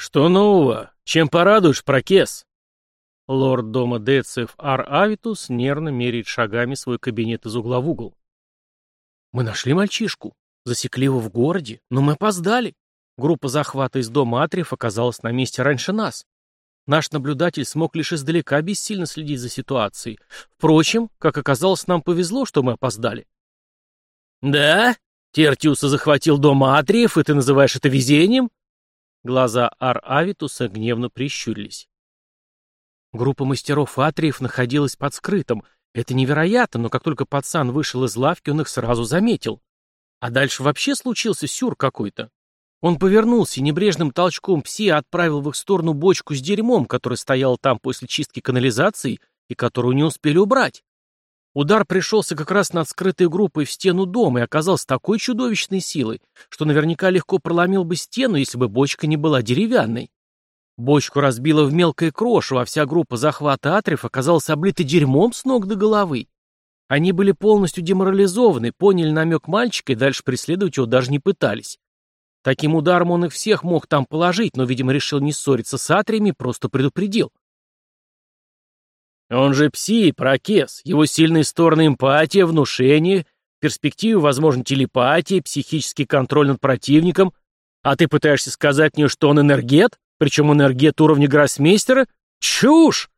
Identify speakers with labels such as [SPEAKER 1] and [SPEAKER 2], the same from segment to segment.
[SPEAKER 1] «Что нового? Чем порадуешь, прокес?» Лорд дома Децев Ар Авитус нервно меряет шагами свой кабинет из угла в угол. «Мы нашли мальчишку. Засекли его в городе, но мы опоздали. Группа захвата из дома Атриев оказалась на месте раньше нас. Наш наблюдатель смог лишь издалека бессильно следить за ситуацией. Впрочем, как оказалось, нам повезло, что мы опоздали. «Да? Тертиуса захватил дом Атриев, и ты называешь это везением?» Глаза Ар-Авитуса гневно прищурились. Группа мастеров Атриев находилась под скрытым. Это невероятно, но как только пацан вышел из лавки, он их сразу заметил. А дальше вообще случился сюр какой-то. Он повернулся и небрежным толчком пси отправил в их сторону бочку с дерьмом, которая стояла там после чистки канализации и которую не успели убрать. Удар пришелся как раз над скрытой группой в стену дома и оказался такой чудовищной силой, что наверняка легко проломил бы стену, если бы бочка не была деревянной. Бочку разбило в мелкое крошево, а вся группа захвата атриф оказалась облита дерьмом с ног до головы. Они были полностью деморализованы, поняли намек мальчика и дальше преследовать его даже не пытались. Таким ударом он их всех мог там положить, но, видимо, решил не ссориться с атриями, просто предупредил. Он же пси, прокес, его сильные стороны эмпатия, внушение, перспективы, возможно, телепатия, психический контроль над противником. А ты пытаешься сказать мне, что он энергет? Причем энергет уровня гроссмейстера? Чушь!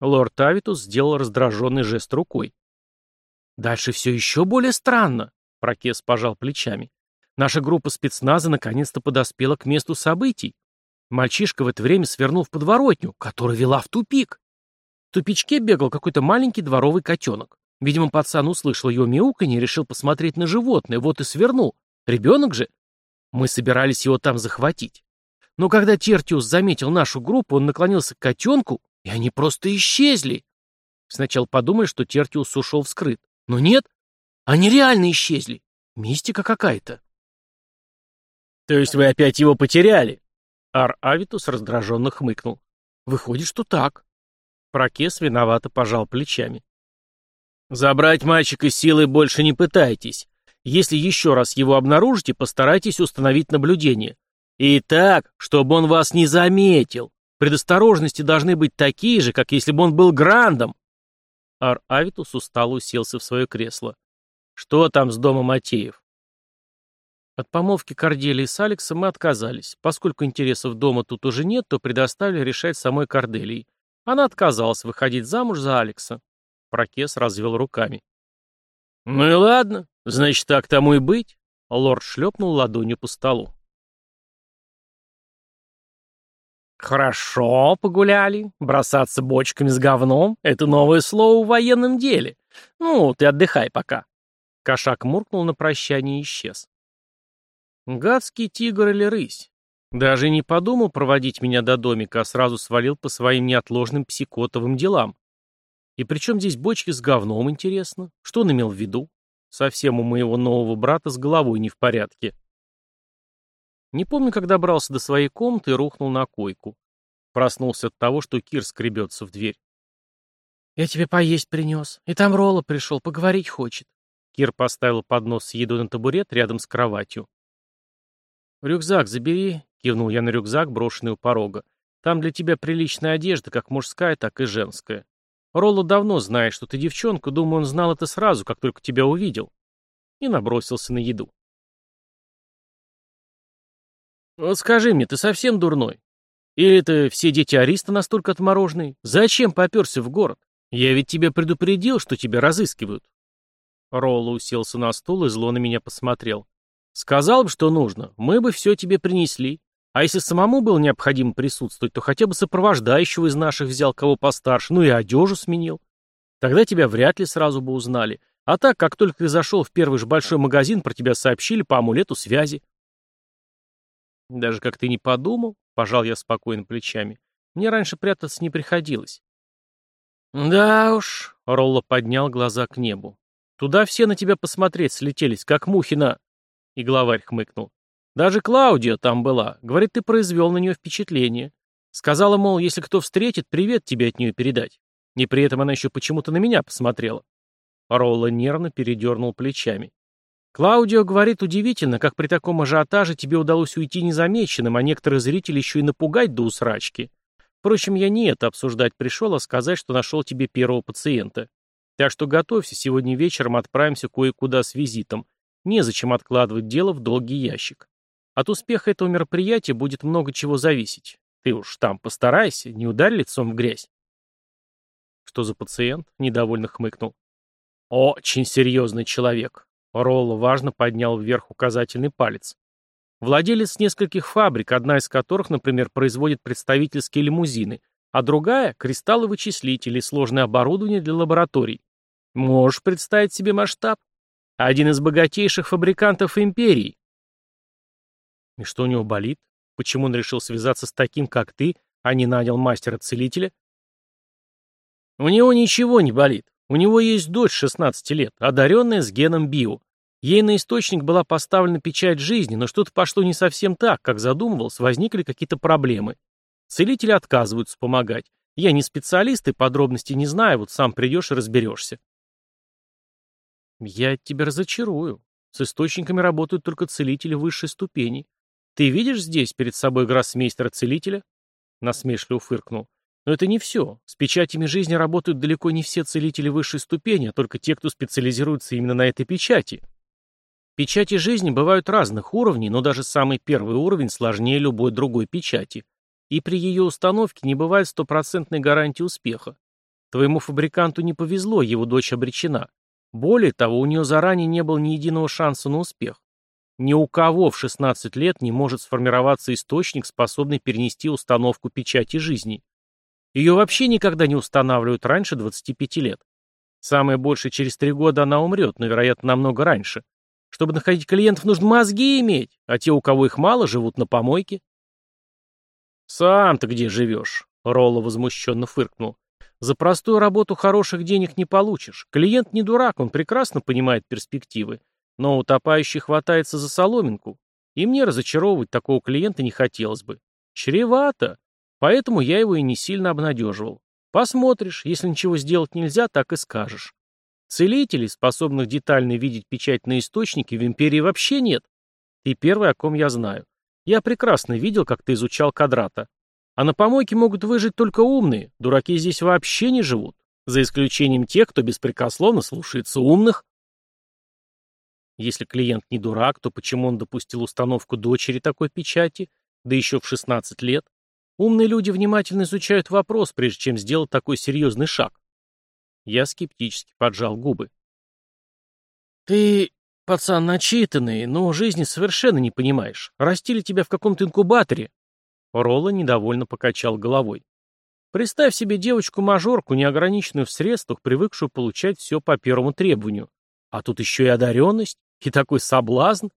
[SPEAKER 1] Лорд Авитус сделал раздраженный жест рукой. Дальше все еще более странно, Прокес пожал плечами. Наша группа спецназа наконец-то подоспела к месту событий. Мальчишка в это время свернул в подворотню, которая вела в тупик. В тупичке бегал какой-то маленький дворовый котенок. Видимо, пацан услышал его мяуканье и решил посмотреть на животное, вот и свернул. Ребенок же. Мы собирались его там захватить. Но когда Тертиус заметил нашу группу, он наклонился к котенку, и они просто исчезли. Сначала подумали, что Тертиус ушел вскрыт. Но нет, они реально исчезли. Мистика какая-то.
[SPEAKER 2] То есть вы опять его потеряли?
[SPEAKER 1] Ар Авитус раздраженно хмыкнул. Выходит, что так. Прокес виновато пожал плечами.
[SPEAKER 2] Забрать мальчика силой больше не пытайтесь. Если еще раз его обнаружите, постарайтесь установить наблюдение. И так, чтобы он вас не заметил. Предосторожности должны быть такие же, как если бы он был грандом.
[SPEAKER 1] Ар Авитус устало уселся в свое кресло. Что там с домом Матеев? От помолвки Корделии с Алексом мы отказались. Поскольку интересов дома тут уже нет, то предоставили решать самой Корделии. Она отказалась выходить замуж за Алекса. Прокес развел руками.
[SPEAKER 2] «Ну и ладно, значит, так тому и быть», — лорд шлепнул ладонью по столу.
[SPEAKER 3] «Хорошо погуляли. Бросаться бочками с говном — это новое слово в военном деле. Ну, ты отдыхай пока».
[SPEAKER 1] Кошак муркнул на прощание и исчез. Гадский тигр или рысь. Даже не подумал проводить меня до домика, а сразу свалил по своим неотложным психотовым делам. И причем здесь бочки с говном, интересно? Что он имел в виду? Совсем у моего нового брата с головой не в порядке. Не помню, как добрался до своей комнаты и рухнул на койку. Проснулся от того, что Кир скребется в дверь.
[SPEAKER 4] «Я тебе поесть принес. И там Ролла пришел, поговорить хочет».
[SPEAKER 1] Кир поставил поднос с едой на табурет рядом с кроватью. «Рюкзак забери», — кивнул я на рюкзак, брошенный у порога. «Там для тебя приличная одежда, как мужская, так и женская. Ролло давно знает, что ты девчонка, думаю, он знал это сразу, как только тебя увидел». И набросился на еду. Вот скажи мне, ты совсем дурной? Или это все дети Ариста настолько отмороженные? Зачем поперся в город? Я ведь тебя предупредил, что тебя разыскивают. Ролло уселся на стул и зло на меня посмотрел. Сказал бы, что нужно, мы бы все тебе принесли. А если самому было необходимо присутствовать, то хотя бы сопровождающего из наших взял кого постарше, ну и одежу сменил. Тогда тебя вряд ли сразу бы узнали. А так, как только ты зашел в первый же большой магазин, про тебя сообщили по амулету связи. Даже как ты не подумал, пожал я спокойно плечами. Мне раньше прятаться не приходилось. Да уж, Ролло поднял глаза к небу. Туда все на тебя посмотреть слетелись, как мухи на... И главарь хмыкнул. Даже Клаудия там была. Говорит, ты произвел на нее впечатление. Сказала, мол, если кто встретит, привет тебе от нее передать. И при этом она еще почему-то на меня посмотрела. Ролло нервно передернул плечами. Клаудио говорит удивительно, как при таком ажиотаже тебе удалось уйти незамеченным, а некоторые зрители еще и напугать до усрачки. Впрочем, я не это обсуждать пришел, а сказать, что нашел тебе первого пациента. Так что готовься, сегодня вечером отправимся кое-куда с визитом. Незачем откладывать дело в долгий ящик. От успеха этого мероприятия будет много чего зависеть. Ты уж там постарайся, не ударь лицом в грязь. Что за пациент? Недовольно хмыкнул. Очень серьезный человек. Ролло важно поднял вверх указательный палец. Владелец нескольких фабрик, одна из которых, например, производит представительские лимузины, а другая — кристаллы-вычислители, сложное оборудование для лабораторий. Можешь представить себе масштаб? Один из богатейших фабрикантов империи. И что у него болит? Почему он решил связаться с таким, как ты, а не нанял мастера-целителя? У него ничего не болит. У него есть дочь 16 лет, одаренная с геном био. Ей на источник была поставлена печать жизни, но что-то пошло не совсем так, как задумывалось, возникли какие-то проблемы. Целители отказываются помогать. Я не специалист и подробностей не знаю, вот сам придешь и разберешься. Я тебя разочарую. С источниками работают только целители высшей ступени. Ты видишь здесь перед собой гроссмейстера-целителя? Насмешливо фыркнул. Но это не все. С печатями жизни работают далеко не все целители высшей ступени, а только те, кто специализируется именно на этой печати. Печати жизни бывают разных уровней, но даже самый первый уровень сложнее любой другой печати. И при ее установке не бывает стопроцентной гарантии успеха. Твоему фабриканту не повезло, его дочь обречена. Более того, у нее заранее не было ни единого шанса на успех. Ни у кого в 16 лет не может сформироваться источник, способный перенести установку печати жизни. Ее вообще никогда не устанавливают раньше 25 лет. Самое больше через три года она умрет, но, вероятно, намного раньше. Чтобы находить клиентов, нужно мозги иметь, а те, у кого их мало, живут на помойке. «Сам-то где живешь?» — Ролло возмущенно фыркнул. «За простую работу хороших денег не получишь. Клиент не дурак, он прекрасно понимает перспективы. Но утопающий хватается за соломинку. И мне разочаровывать такого клиента не хотелось бы. Чревато. Поэтому я его и не сильно обнадеживал. Посмотришь, если ничего сделать нельзя, так и скажешь. Целителей, способных детально видеть печать на источнике, в империи вообще нет. Ты первый, о ком я знаю. Я прекрасно видел, как ты изучал кадрата. А на помойке могут выжить только умные, дураки здесь вообще не живут. За исключением тех, кто беспрекословно слушается умных. Если клиент не дурак, то почему он допустил установку дочери такой печати, да еще в 16 лет? Умные люди внимательно изучают вопрос, прежде чем сделать такой серьезный шаг. Я скептически поджал губы. Ты, пацан, начитанный, но жизни совершенно не понимаешь. Растили тебя в каком-то инкубаторе. Ролла недовольно покачал головой. Представь себе девочку-мажорку, неограниченную в средствах, привыкшую получать все по первому требованию. А тут еще и одаренность, и такой соблазн.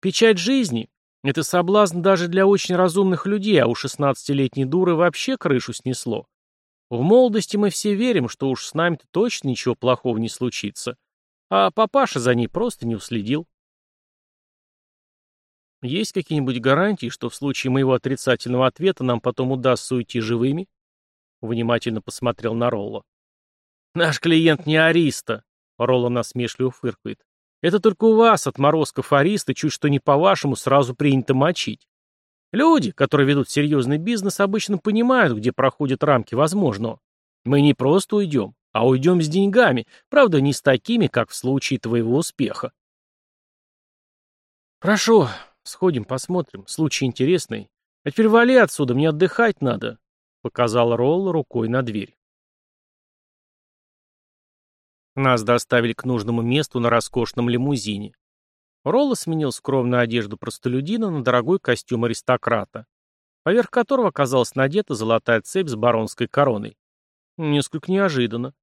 [SPEAKER 1] Печать жизни, это соблазн даже для очень разумных людей, а у шестнадцатилетней дуры вообще крышу снесло. В молодости мы все верим, что уж с нами-то точно ничего плохого не случится. А папаша за ней просто не уследил. Есть какие-нибудь гарантии, что в случае моего отрицательного ответа нам потом удастся уйти живыми? Внимательно посмотрел на Ролло. Наш клиент не Ариста, Ролло насмешливо фыркает. Это только у вас, отморозков ариста, чуть что не по-вашему, сразу принято мочить. Люди, которые ведут серьезный бизнес, обычно понимают, где проходят рамки возможного. Мы не просто уйдем, а уйдем с деньгами, правда, не с такими, как в случае твоего успеха. Хорошо, сходим, посмотрим. Случай интересный. А теперь вали отсюда, мне отдыхать надо, — показал Ролл рукой на дверь. Нас доставили к нужному месту на роскошном лимузине. Ролло сменил скромную одежду простолюдина на дорогой костюм аристократа, поверх которого оказалась надета золотая цепь с баронской короной. Несколько неожиданно.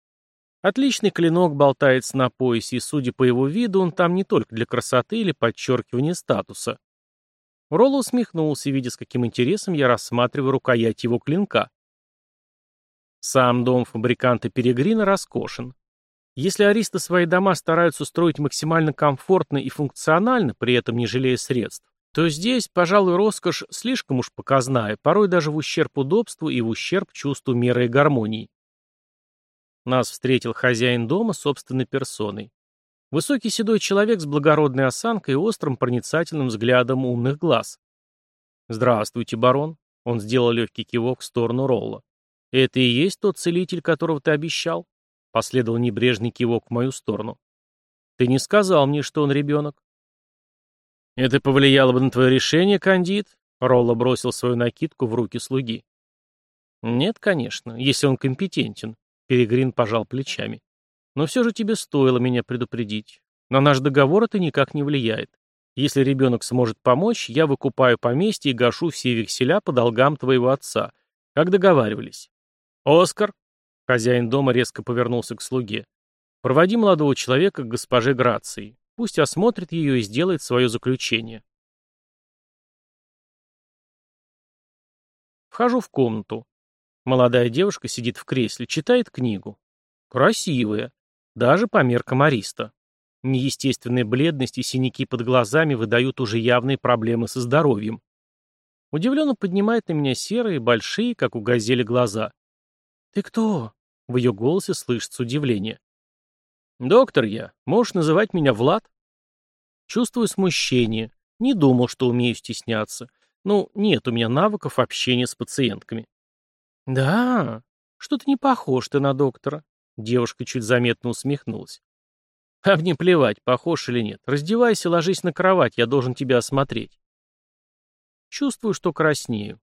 [SPEAKER 1] Отличный клинок болтается на поясе, и, судя по его виду, он там не только для красоты или подчеркивания статуса. Ролло усмехнулся, видя, с каким интересом я рассматриваю рукоять его клинка. Сам дом фабриканта Перегрина роскошен. Если аристы свои дома стараются строить максимально комфортно и функционально, при этом не жалея средств, то здесь, пожалуй, роскошь слишком уж показная, порой даже в ущерб удобству и в ущерб чувству меры и гармонии. Нас встретил хозяин дома собственной персоной. Высокий седой человек с благородной осанкой и острым проницательным взглядом умных глаз. «Здравствуйте, барон», — он сделал легкий кивок в сторону Ролла. «Это и есть тот целитель, которого ты обещал?» Последовал небрежный кивок в мою сторону. «Ты не сказал мне, что он ребенок». «Это повлияло бы на твое решение, Кандид?» Ролла бросил свою накидку в руки слуги. «Нет, конечно, если он компетентен», — Перегрин пожал плечами. «Но все же тебе стоило меня предупредить. На наш договор это никак не влияет. Если ребенок сможет помочь, я выкупаю поместье и гашу все векселя по долгам твоего отца, как договаривались. Оскар!» Хозяин дома резко повернулся к слуге. «Проводи молодого человека к госпоже Грации. Пусть осмотрит ее и сделает свое заключение». Вхожу в комнату. Молодая девушка сидит в кресле, читает книгу. Красивая. Даже по меркам Ариста. Неестественная бледность и синяки под глазами выдают уже явные проблемы со здоровьем. Удивленно поднимает на меня серые, большие, как у газели, глаза. «Ты кто?» — в ее голосе слышится удивление. «Доктор я. Можешь называть меня Влад?» Чувствую смущение. Не думал, что умею стесняться. Ну, нет у меня навыков общения с пациентками. «Да? Что-то не похож ты на доктора». Девушка чуть заметно усмехнулась. «А мне плевать, похож или нет. Раздевайся, ложись на кровать, я должен тебя осмотреть». Чувствую, что краснею.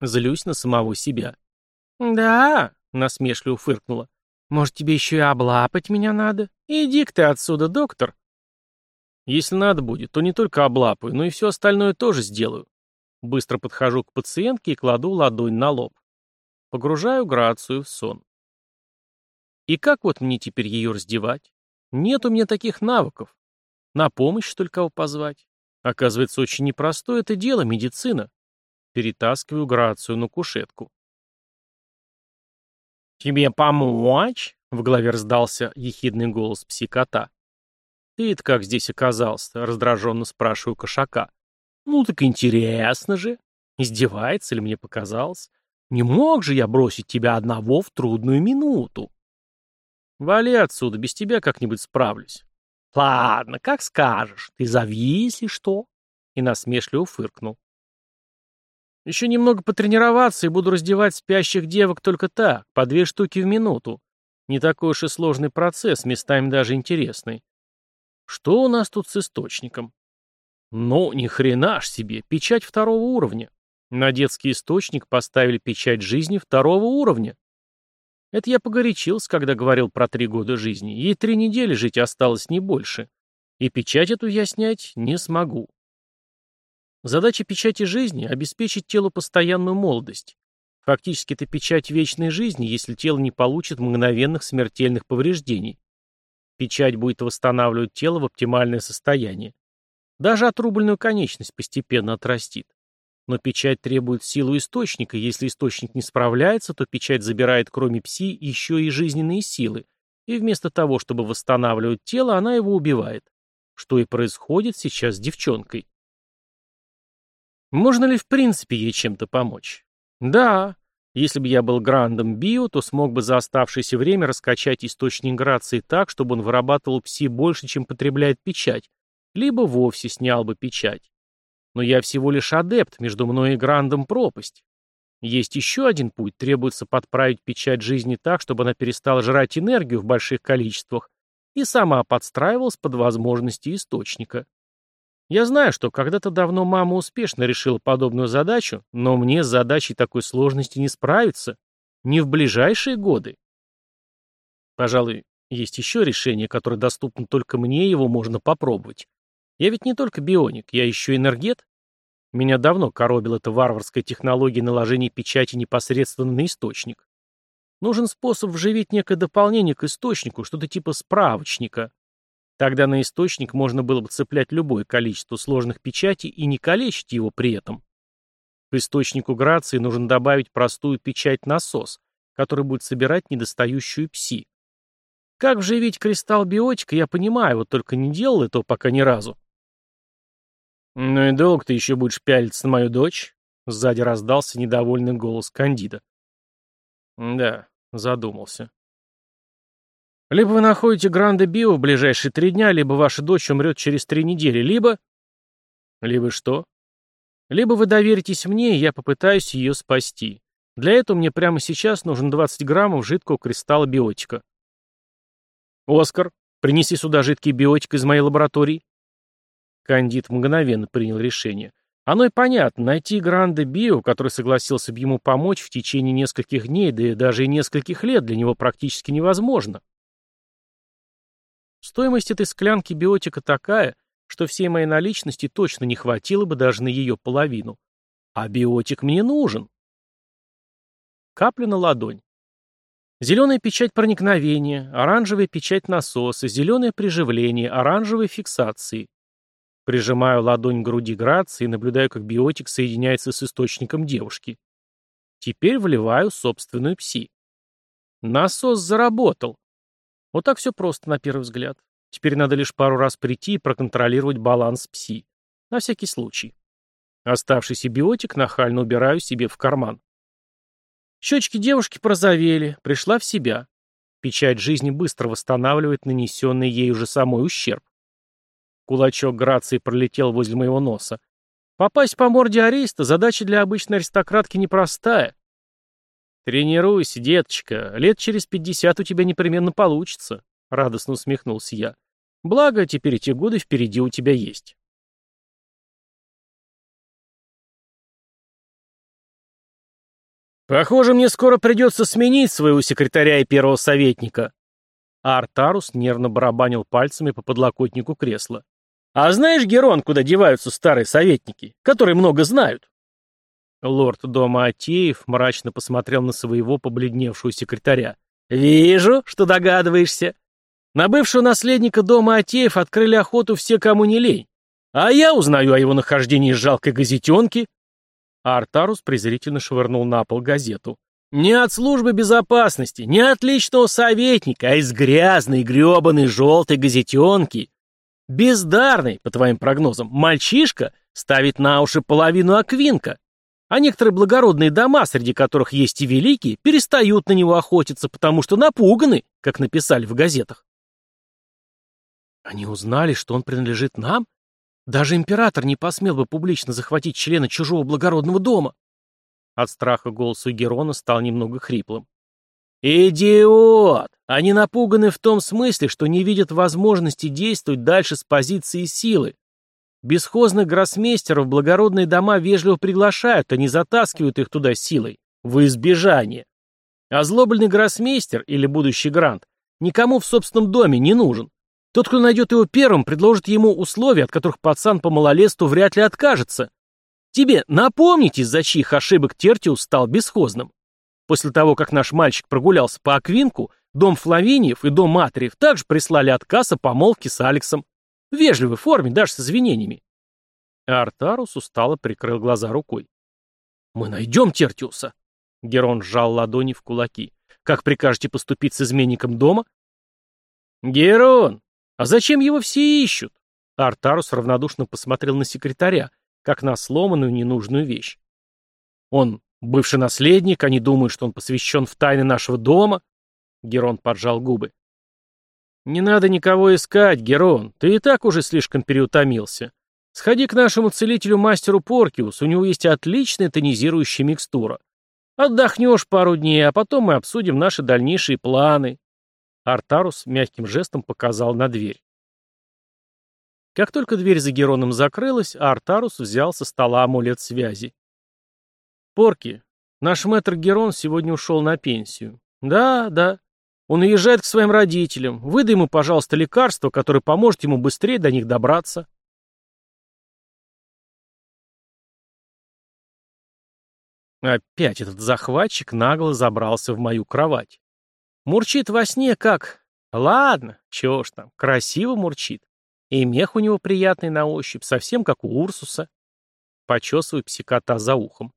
[SPEAKER 1] Злюсь на самого себя. «Да?» — насмешливо фыркнула. «Может, тебе еще и облапать меня надо? Иди-ка ты отсюда, доктор». «Если надо будет, то не только облапаю, но и все остальное тоже сделаю». Быстро подхожу к пациентке и кладу ладонь на лоб. Погружаю Грацию в сон. И как вот мне теперь ее раздевать? Нет у меня таких навыков. На помощь только кого позвать? Оказывается, очень непростое это дело, медицина. Перетаскиваю Грацию на кушетку. «Тебе помочь?» — в голове раздался ехидный голос псикота. «Ты-то как здесь оказался?» — раздраженно спрашиваю кошака. «Ну так интересно же. Издевается ли мне показалось? Не мог же я бросить тебя одного в трудную минуту. Вали отсюда, без тебя как-нибудь справлюсь. Ладно, как скажешь. Ты зови, если что. И насмешливо фыркнул. Еще немного потренироваться и буду раздевать спящих девок только так, по две штуки в минуту. Не такой уж и сложный процесс, местами даже интересный. Что у нас тут с источником? Ну, ни хрена ж себе, печать второго уровня. На детский источник поставили печать жизни второго уровня. Это я погорячился, когда говорил про три года жизни. Ей три недели жить осталось не больше. И печать эту я снять не смогу. Задача печати жизни — обеспечить телу постоянную молодость. Фактически это печать вечной жизни, если тело не получит мгновенных смертельных повреждений. Печать будет восстанавливать тело в оптимальное состояние. Даже отрубленную конечность постепенно отрастит. Но печать требует силу источника, если источник не справляется, то печать забирает кроме пси еще и жизненные силы, и вместо того, чтобы восстанавливать тело, она его убивает. Что и происходит сейчас с девчонкой. Можно ли в принципе ей чем-то помочь? Да. Если бы я был грандом био, то смог бы за оставшееся время раскачать источник грации так, чтобы он вырабатывал пси больше, чем потребляет печать, либо вовсе снял бы печать. Но я всего лишь адепт, между мной и Грандом пропасть. Есть еще один путь, требуется подправить печать жизни так, чтобы она перестала жрать энергию в больших количествах и сама подстраивалась под возможности источника. Я знаю, что когда-то давно мама успешно решила подобную задачу, но мне с задачей такой сложности не справиться. Не в ближайшие годы. Пожалуй, есть еще решение, которое доступно только мне, его можно попробовать. Я ведь не только бионик, я еще энергет. Меня давно коробила эта варварская технология наложения печати непосредственно на источник. Нужен способ вживить некое дополнение к источнику, что-то типа справочника. Тогда на источник можно было бы цеплять любое количество сложных печатей и не калечить его при этом. К источнику грации нужно добавить простую печать-насос, который будет собирать недостающую пси. Как вживить кристалл биотика, я понимаю, вот только не делал этого пока ни разу. «Ну и долго ты еще будешь пялиться на мою дочь?» Сзади раздался недовольный голос Кандида. «Да», — задумался. Либо вы находите Гранде Био в ближайшие три дня, либо ваша дочь умрет через три недели, либо... Либо что? Либо вы доверитесь мне, и я попытаюсь ее спасти. Для этого мне прямо сейчас нужно 20 граммов жидкого кристалла биотика. Оскар, принеси сюда жидкий биотик из моей лаборатории. Кандид мгновенно принял решение. Оно и понятно, найти Гранде Био, который согласился бы ему помочь в течение нескольких дней, да и даже и нескольких лет, для него практически невозможно. Стоимость этой склянки биотика такая, что всей моей наличности точно не хватило бы даже на ее половину. А биотик мне нужен. Капля на ладонь. Зеленая печать проникновения, оранжевая печать насоса, зеленое приживление, оранжевые фиксации. Прижимаю ладонь к груди Грации и наблюдаю, как биотик соединяется с источником девушки. Теперь вливаю собственную пси. Насос заработал. Вот так все просто на первый взгляд. Теперь надо лишь пару раз прийти и проконтролировать баланс пси. На всякий случай. Оставшийся биотик нахально убираю себе в карман. Щечки девушки прозовели, пришла в себя. Печать жизни быстро восстанавливает нанесенный ей уже самой ущерб. Кулачок Грации пролетел возле моего носа. Попасть по морде ареста задача для обычной аристократки непростая. «Тренируйся, деточка, лет через пятьдесят у тебя непременно получится», — радостно усмехнулся я. «Благо, теперь эти годы впереди у тебя есть». «Похоже, мне скоро придется сменить своего секретаря и первого советника». Артарус нервно барабанил пальцами по подлокотнику кресла. А знаешь, Герон, куда деваются старые советники, которые много знают? Лорд дома Атеев мрачно посмотрел на своего побледневшего секретаря. «Вижу, что догадываешься. На бывшего наследника дома Атеев открыли охоту все, кому не лень. А я узнаю о его нахождении жалкой газетенки». А Артарус презрительно швырнул на пол газету. «Не от службы безопасности, не от личного советника, а из грязной, гребаной, желтой газетенки. Бездарный, по твоим прогнозам, мальчишка ставит на уши половину аквинка, а некоторые благородные дома, среди которых есть и великие, перестают на него охотиться, потому что напуганы, как написали в газетах. Они узнали, что он принадлежит нам? Даже император не посмел бы публично захватить члена чужого благородного дома. От страха голос у Герона стал немного хриплым. «Идиот! Они напуганы в том смысле, что не видят возможности действовать дальше с позиции силы. Бесхозных гроссмейстеров благородные дома вежливо приглашают, а не затаскивают их туда силой, в избежание. Озлобленный гроссмейстер или будущий грант никому в собственном доме не нужен. Тот, кто найдет его первым, предложит ему условия, от которых пацан по малолетству вряд ли откажется. Тебе напомнить, из-за чьих ошибок Тертиус стал бесхозным. После того, как наш мальчик прогулялся по Аквинку, дом Флавиниев и дом Матриев также прислали отказ о помолвке с Алексом. В вежливой форме, даже с извинениями. Артарус устало прикрыл глаза рукой. «Мы найдем Тертиуса!» Герон сжал ладони в кулаки. «Как прикажете поступить с изменником дома?» «Герон! А зачем его все ищут?» Артарус равнодушно посмотрел на секретаря, как на сломанную ненужную вещь. «Он Бывший наследник, они думают, что он посвящен в тайны нашего дома. Герон поджал губы. Не надо никого искать, Герон, ты и так уже слишком переутомился. Сходи к нашему целителю-мастеру Поркиус, у него есть отличная тонизирующая микстура. Отдохнешь пару дней, а потом мы обсудим наши дальнейшие планы. Артарус мягким жестом показал на дверь. Как только дверь за Героном закрылась, Артарус взял со стола амулет связи. Порки, наш мэтр Герон сегодня ушел на пенсию. Да, да. Он уезжает к своим родителям. Выдай ему, пожалуйста, лекарство, которое поможет ему быстрее до них добраться. Опять этот захватчик нагло забрался в мою кровать. Мурчит во сне как... Ладно, чего ж там, красиво мурчит. И мех у него приятный на ощупь, совсем как у Урсуса. Почесываю псикота за ухом.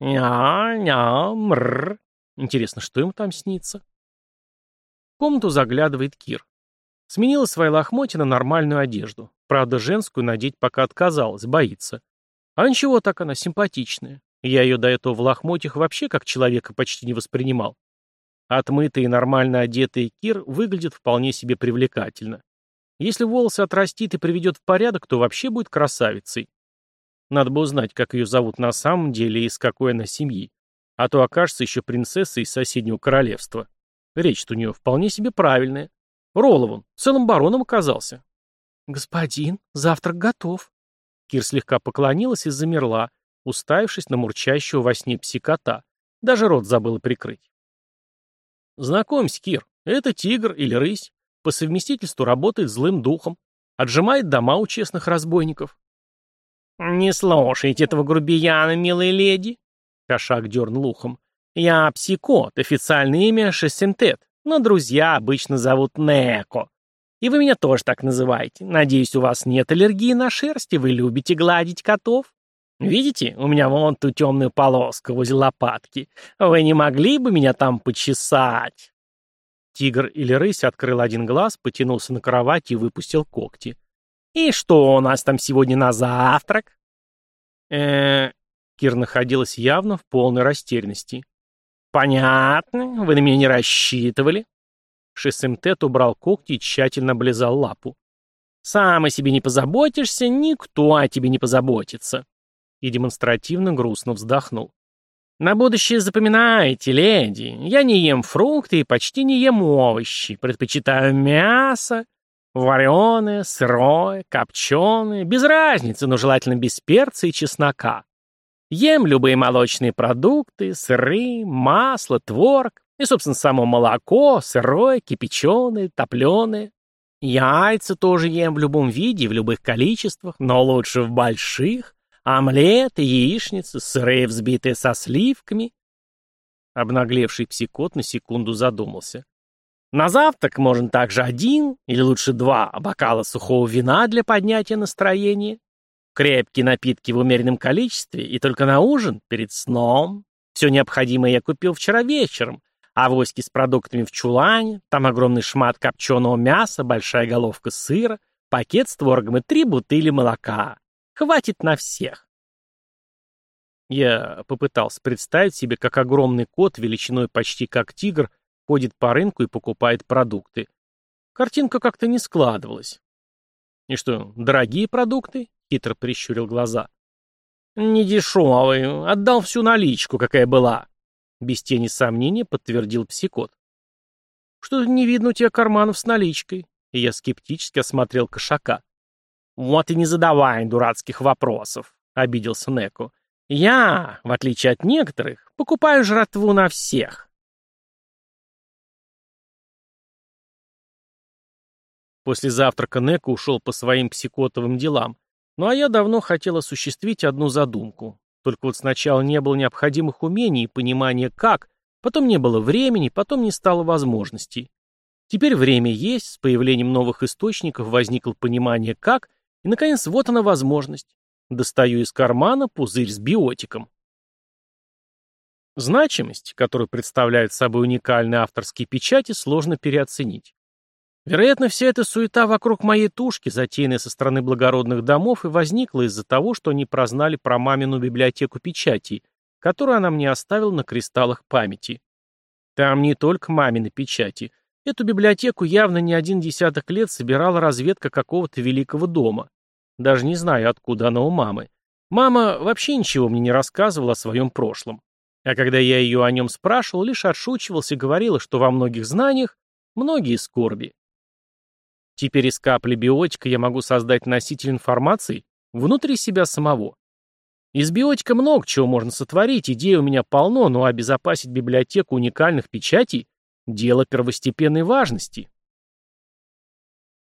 [SPEAKER 1] Ня-ня, мрр. Интересно, что ему там снится? Комнату заглядывает Кир. Сменила свои лохмотья на нормальную одежду. Правда, женскую надеть пока отказалась, боится. А ничего, так она симпатичная. Я ее до этого в лохмотьях вообще как человека почти не воспринимал. Отмытый и нормально одетый Кир выглядит вполне себе привлекательно. Если волосы отрастит и приведет в порядок, то вообще будет красавицей. Надо бы узнать, как ее зовут на самом деле и из какой она семьи. А то окажется еще принцессой из соседнего королевства. Речь-то у нее вполне себе правильная. Ролован, целым бароном оказался.
[SPEAKER 4] «Господин, завтрак готов».
[SPEAKER 1] Кир слегка поклонилась и замерла, уставившись на мурчащего во сне псикота. Даже рот забыла прикрыть. Знакомься, Кир, это тигр или рысь. По совместительству работает злым духом. Отжимает дома у честных разбойников.
[SPEAKER 2] «Не слушайте этого грубияна, милые леди!» Кошак дернул ухом. «Я псикот, официальное имя Шессентет, но друзья обычно зовут Неко. И вы меня тоже так называете. Надеюсь, у вас нет аллергии на шерсть, и вы любите гладить котов? Видите, у меня вон ту темную полоску возле лопатки. Вы не могли бы меня там почесать?»
[SPEAKER 1] Тигр или рысь открыл один глаз, потянулся на кровати и выпустил когти.
[SPEAKER 2] «И что у нас там сегодня на завтрак?»
[SPEAKER 1] э Кир находилась явно в полной растерянности.
[SPEAKER 2] «Понятно. Вы на меня не рассчитывали?»
[SPEAKER 1] Шесемтет убрал когти и тщательно облизал лапу.
[SPEAKER 2] «Сам о себе не позаботишься, никто о тебе не позаботится».
[SPEAKER 1] И демонстративно грустно вздохнул.
[SPEAKER 2] «На будущее запоминайте, леди, я не ем фрукты и почти не ем овощи, предпочитаю мясо, вареное, сырое, копченое, без разницы, но желательно без перца и чеснока. Ем любые молочные продукты, сыры, масло, творог и, собственно, само молоко, сырое, кипяченое, топленое. Яйца тоже ем в любом виде, в любых количествах, но лучше в больших. Омлеты, яичницы, сырые, взбитые со сливками.
[SPEAKER 1] Обнаглевший псикот на секунду задумался.
[SPEAKER 2] На завтрак можно также один, или лучше два, бокала сухого вина для поднятия настроения. Крепкие напитки в умеренном количестве и только на ужин, перед сном. Все необходимое я купил вчера вечером. Авоськи с продуктами в чулане, там огромный шмат копченого мяса, большая головка сыра, пакет с творогом и три бутыли молока. Хватит на всех.
[SPEAKER 1] Я попытался представить себе, как огромный кот, величиной почти как тигр, ходит по рынку и покупает продукты. Картинка как-то не складывалась. И что, дорогие продукты? Хитро прищурил глаза.
[SPEAKER 2] «Не дешевый. Отдал всю наличку, какая была». Без тени сомнения подтвердил псикот.
[SPEAKER 1] «Что-то не видно у тебя карманов с наличкой». Я скептически осмотрел кошака.
[SPEAKER 2] «Вот и не задавай дурацких вопросов», — обиделся Неко. «Я, в отличие от некоторых, покупаю жратву на всех».
[SPEAKER 1] После завтрака Неко ушел по своим псикотовым делам, ну а я давно хотел осуществить одну задумку. Только вот сначала не было необходимых умений и понимания как, потом не было времени, потом не стало возможностей. Теперь время есть, с появлением новых источников возникло понимание как, и, наконец, вот она возможность. Достаю из кармана пузырь с биотиком. Значимость, которую представляют собой уникальные авторские печати, сложно переоценить. Вероятно, вся эта суета вокруг моей тушки, затеянная со стороны благородных домов, и возникла из-за того, что они прознали про мамину библиотеку печатей, которую она мне оставила на кристаллах памяти. Там не только мамины печати. Эту библиотеку явно не один десяток лет собирала разведка какого-то великого дома. Даже не знаю, откуда она у мамы. Мама вообще ничего мне не рассказывала о своем прошлом. А когда я ее о нем спрашивал, лишь отшучивался и говорила, что во многих знаниях многие скорби. Теперь из капли биотика я могу создать носитель информации внутри себя самого. Из биотика много чего можно сотворить, идей у меня полно, но обезопасить библиотеку уникальных печатей – дело первостепенной важности.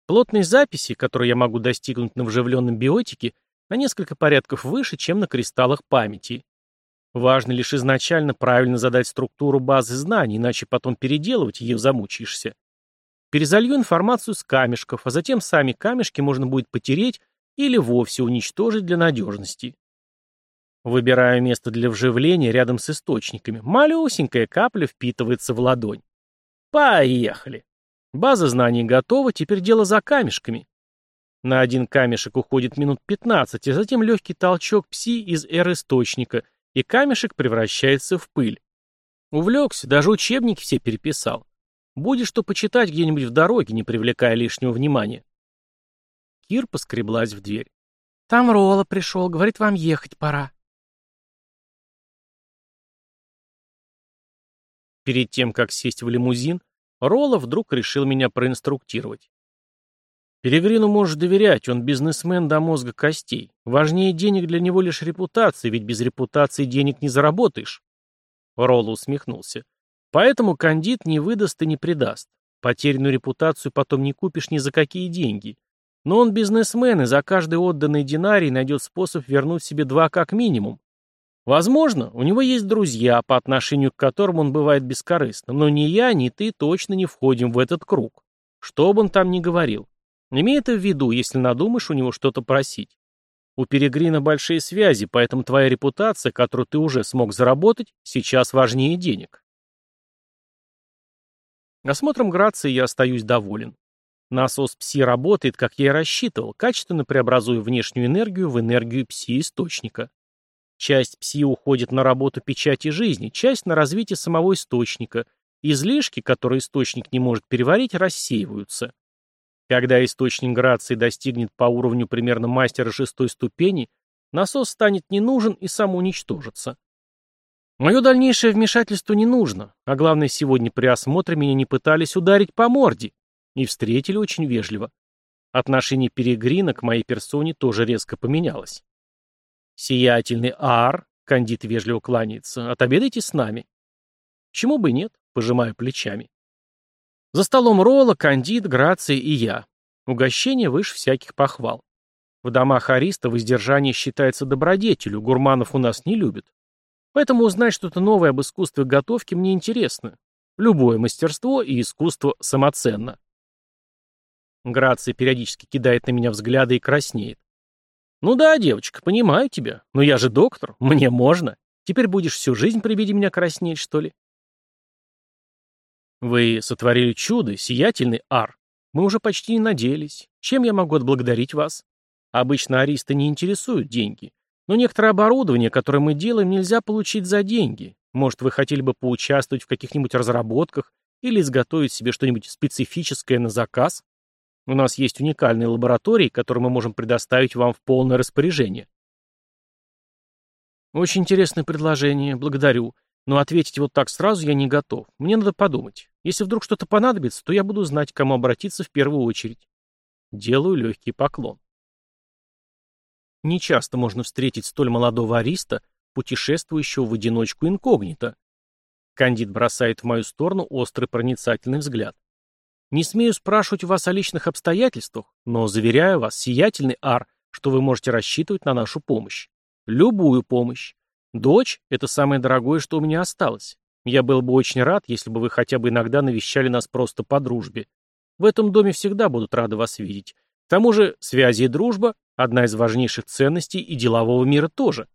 [SPEAKER 1] Плотность записи, которую я могу достигнуть на вживленном биотике, на несколько порядков выше, чем на кристаллах памяти. Важно лишь изначально правильно задать структуру базы знаний, иначе потом переделывать ее замучаешься. Перезалью информацию с камешков, а затем сами камешки можно будет потереть или вовсе уничтожить для надежности. Выбираю место для вживления рядом с источниками. Малюсенькая капля впитывается в ладонь. Поехали. База знаний готова, теперь дело за камешками. На один камешек уходит минут 15, а затем легкий толчок пси из R-источника, и камешек превращается в пыль. Увлекся, даже учебники все переписал. Будешь что почитать где-нибудь в дороге, не привлекая лишнего внимания. Кир поскреблась в дверь.
[SPEAKER 4] Там Рола пришел, говорит, вам ехать пора.
[SPEAKER 1] Перед тем, как сесть в лимузин, Ролла вдруг решил меня проинструктировать. Перегрину можешь доверять, он бизнесмен до мозга костей. Важнее денег для него лишь репутация, ведь без репутации денег не заработаешь. Ролла усмехнулся. Поэтому кандид не выдаст и не предаст. Потерянную репутацию потом не купишь ни за какие деньги. Но он бизнесмен, и за каждый отданный динарий найдет способ вернуть себе два как минимум. Возможно, у него есть друзья, по отношению к которым он бывает бескорыстным, но ни я, ни ты точно не входим в этот круг. Что бы он там ни говорил. Имей это в виду, если надумаешь у него что-то просить. У Перегрина большие связи, поэтому твоя репутация, которую ты уже смог заработать, сейчас важнее денег. Осмотром Грации я остаюсь доволен. Насос ПСИ работает, как я и рассчитывал, качественно преобразуя внешнюю энергию в энергию ПСИ-источника. Часть ПСИ уходит на работу печати жизни, часть на развитие самого источника. Излишки, которые источник не может переварить, рассеиваются. Когда источник грации достигнет по уровню примерно мастера шестой ступени, насос станет не нужен и самоуничтожится. Мое дальнейшее вмешательство не нужно, а главное, сегодня при осмотре меня не пытались ударить по морде и встретили очень вежливо. Отношение Перегрина к моей персоне тоже резко поменялось. «Сиятельный Ар», — кандид вежливо кланяется, — «отобедайте с нами». «Чему бы нет?» — пожимаю плечами. За столом Ролла, Кандид, Грация и я. Угощение выше всяких похвал. В домах ариста воздержание считается добродетелю, гурманов у нас не любят. Поэтому узнать что-то новое об искусстве готовки мне интересно. Любое мастерство и искусство самоценно. Грация периодически кидает на меня взгляды и краснеет. «Ну да, девочка, понимаю тебя. Но я же доктор, мне можно. Теперь будешь всю жизнь при виде меня краснеть, что ли?» «Вы сотворили чудо, сиятельный Ар. Мы уже почти не надеялись. Чем я могу отблагодарить вас? Обычно аристы не интересуют деньги. Но некоторое оборудование, которое мы делаем, нельзя получить за деньги. Может, вы хотели бы поучаствовать в каких-нибудь разработках или изготовить себе что-нибудь специфическое на заказ?» У нас есть уникальные лаборатории, которые мы можем предоставить вам в полное распоряжение. Очень интересное предложение, благодарю. Но ответить вот так сразу я не готов. Мне надо подумать. Если вдруг что-то понадобится, то я буду знать, к кому обратиться в первую очередь. Делаю легкий поклон. Нечасто можно встретить столь молодого ариста, путешествующего в одиночку инкогнито. Кандид бросает в мою сторону острый проницательный взгляд. Не смею спрашивать вас о личных обстоятельствах, но заверяю вас, сиятельный Ар, что вы можете рассчитывать на нашу помощь. Любую помощь. Дочь — это самое дорогое, что у меня осталось. Я был бы очень рад, если бы вы хотя бы иногда навещали нас просто по дружбе. В этом доме всегда будут рады вас видеть. К тому же связи и дружба — одна из важнейших ценностей и делового мира тоже.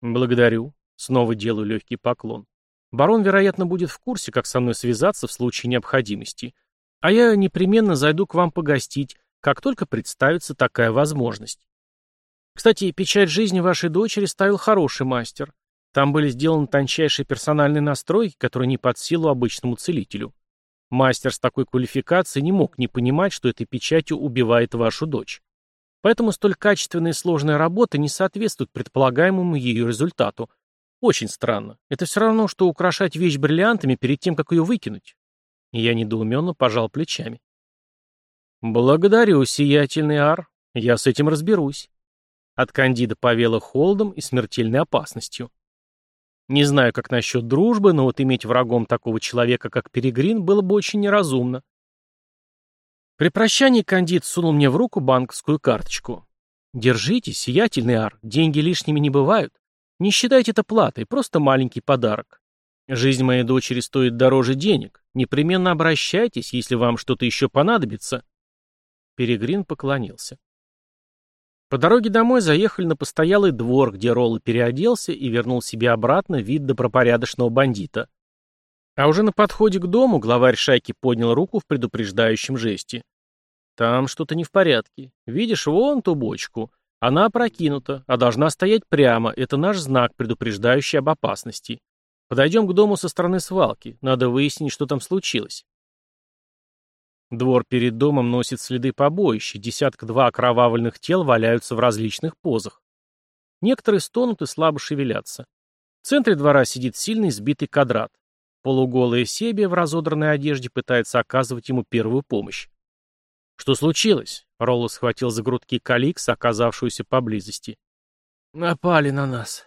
[SPEAKER 1] Благодарю. Снова делаю легкий поклон. Барон, вероятно, будет в курсе, как со мной связаться в случае необходимости. А я непременно зайду к вам погостить, как только представится такая возможность. Кстати, печать жизни вашей дочери ставил хороший мастер. Там были сделаны тончайшие персональные настройки, которые не под силу обычному целителю. Мастер с такой квалификацией не мог не понимать, что этой печатью убивает вашу дочь. Поэтому столь качественная и сложная работа не соответствует предполагаемому ее результату, очень странно. Это все равно, что украшать вещь бриллиантами перед тем, как ее выкинуть. я недоуменно пожал плечами. Благодарю, сиятельный Ар. Я с этим разберусь. От Кандида повело холодом и смертельной опасностью. Не знаю, как насчет дружбы, но вот иметь врагом такого человека, как Перегрин, было бы очень неразумно. При прощании Кандид сунул мне в руку банковскую карточку. «Держите, сиятельный Ар, деньги лишними не бывают. Не считайте это платой, просто маленький подарок. Жизнь моей дочери стоит дороже денег. Непременно обращайтесь, если вам что-то еще понадобится. Перегрин поклонился. По дороге домой заехали на постоялый двор, где Ролла переоделся и вернул себе обратно вид добропорядочного бандита. А уже на подходе к дому главарь шайки поднял руку в предупреждающем жесте. «Там что-то не в порядке. Видишь, вон ту бочку. Она опрокинута, а должна стоять прямо. Это наш знак, предупреждающий об опасности. Подойдем к дому со стороны свалки. Надо выяснить, что там случилось. Двор перед домом носит следы побоища, десятка-два окровавленных тел валяются в различных позах. Некоторые стонут и слабо шевелятся. В центре двора сидит сильный сбитый квадрат. Полуголая Себия в разодранной одежде пытается оказывать ему первую помощь. «Что случилось?» — Ролло схватил за грудки Каликс, оказавшуюся поблизости.
[SPEAKER 4] «Напали на нас.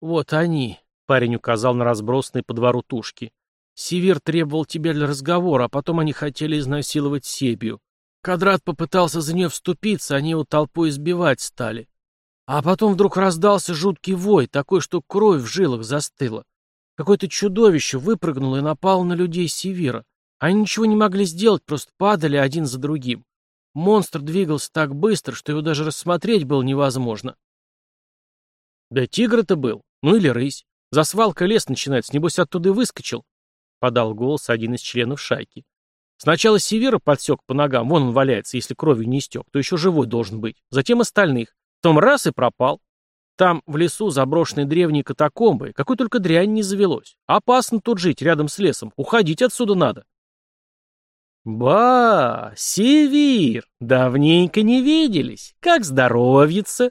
[SPEAKER 4] Вот они», — парень указал на разбросанные по двору тушки. Сивир требовал тебя для разговора, а потом они хотели изнасиловать Себию. Кадрат попытался за нее вступиться, они его толпой избивать стали. А потом вдруг раздался жуткий вой, такой, что кровь в жилах застыла. Какое-то чудовище выпрыгнуло и напало на людей Севира. Они ничего не могли сделать, просто падали один за другим. Монстр двигался так быстро, что его даже рассмотреть было невозможно.
[SPEAKER 1] Да тигр-то был, ну или рысь. За свалкой лес начинается, небось оттуда и выскочил. — подал голос один из членов шайки. «Сначала Севера подсек по ногам, вон он валяется, если кровью не истек, то еще живой должен быть. Затем остальных. Том раз и пропал. Там, в лесу, заброшенные древние катакомбы, какой только дрянь не завелось. Опасно тут жить, рядом с лесом. Уходить отсюда надо». «Ба, Севир, давненько не виделись. Как здоровьется?»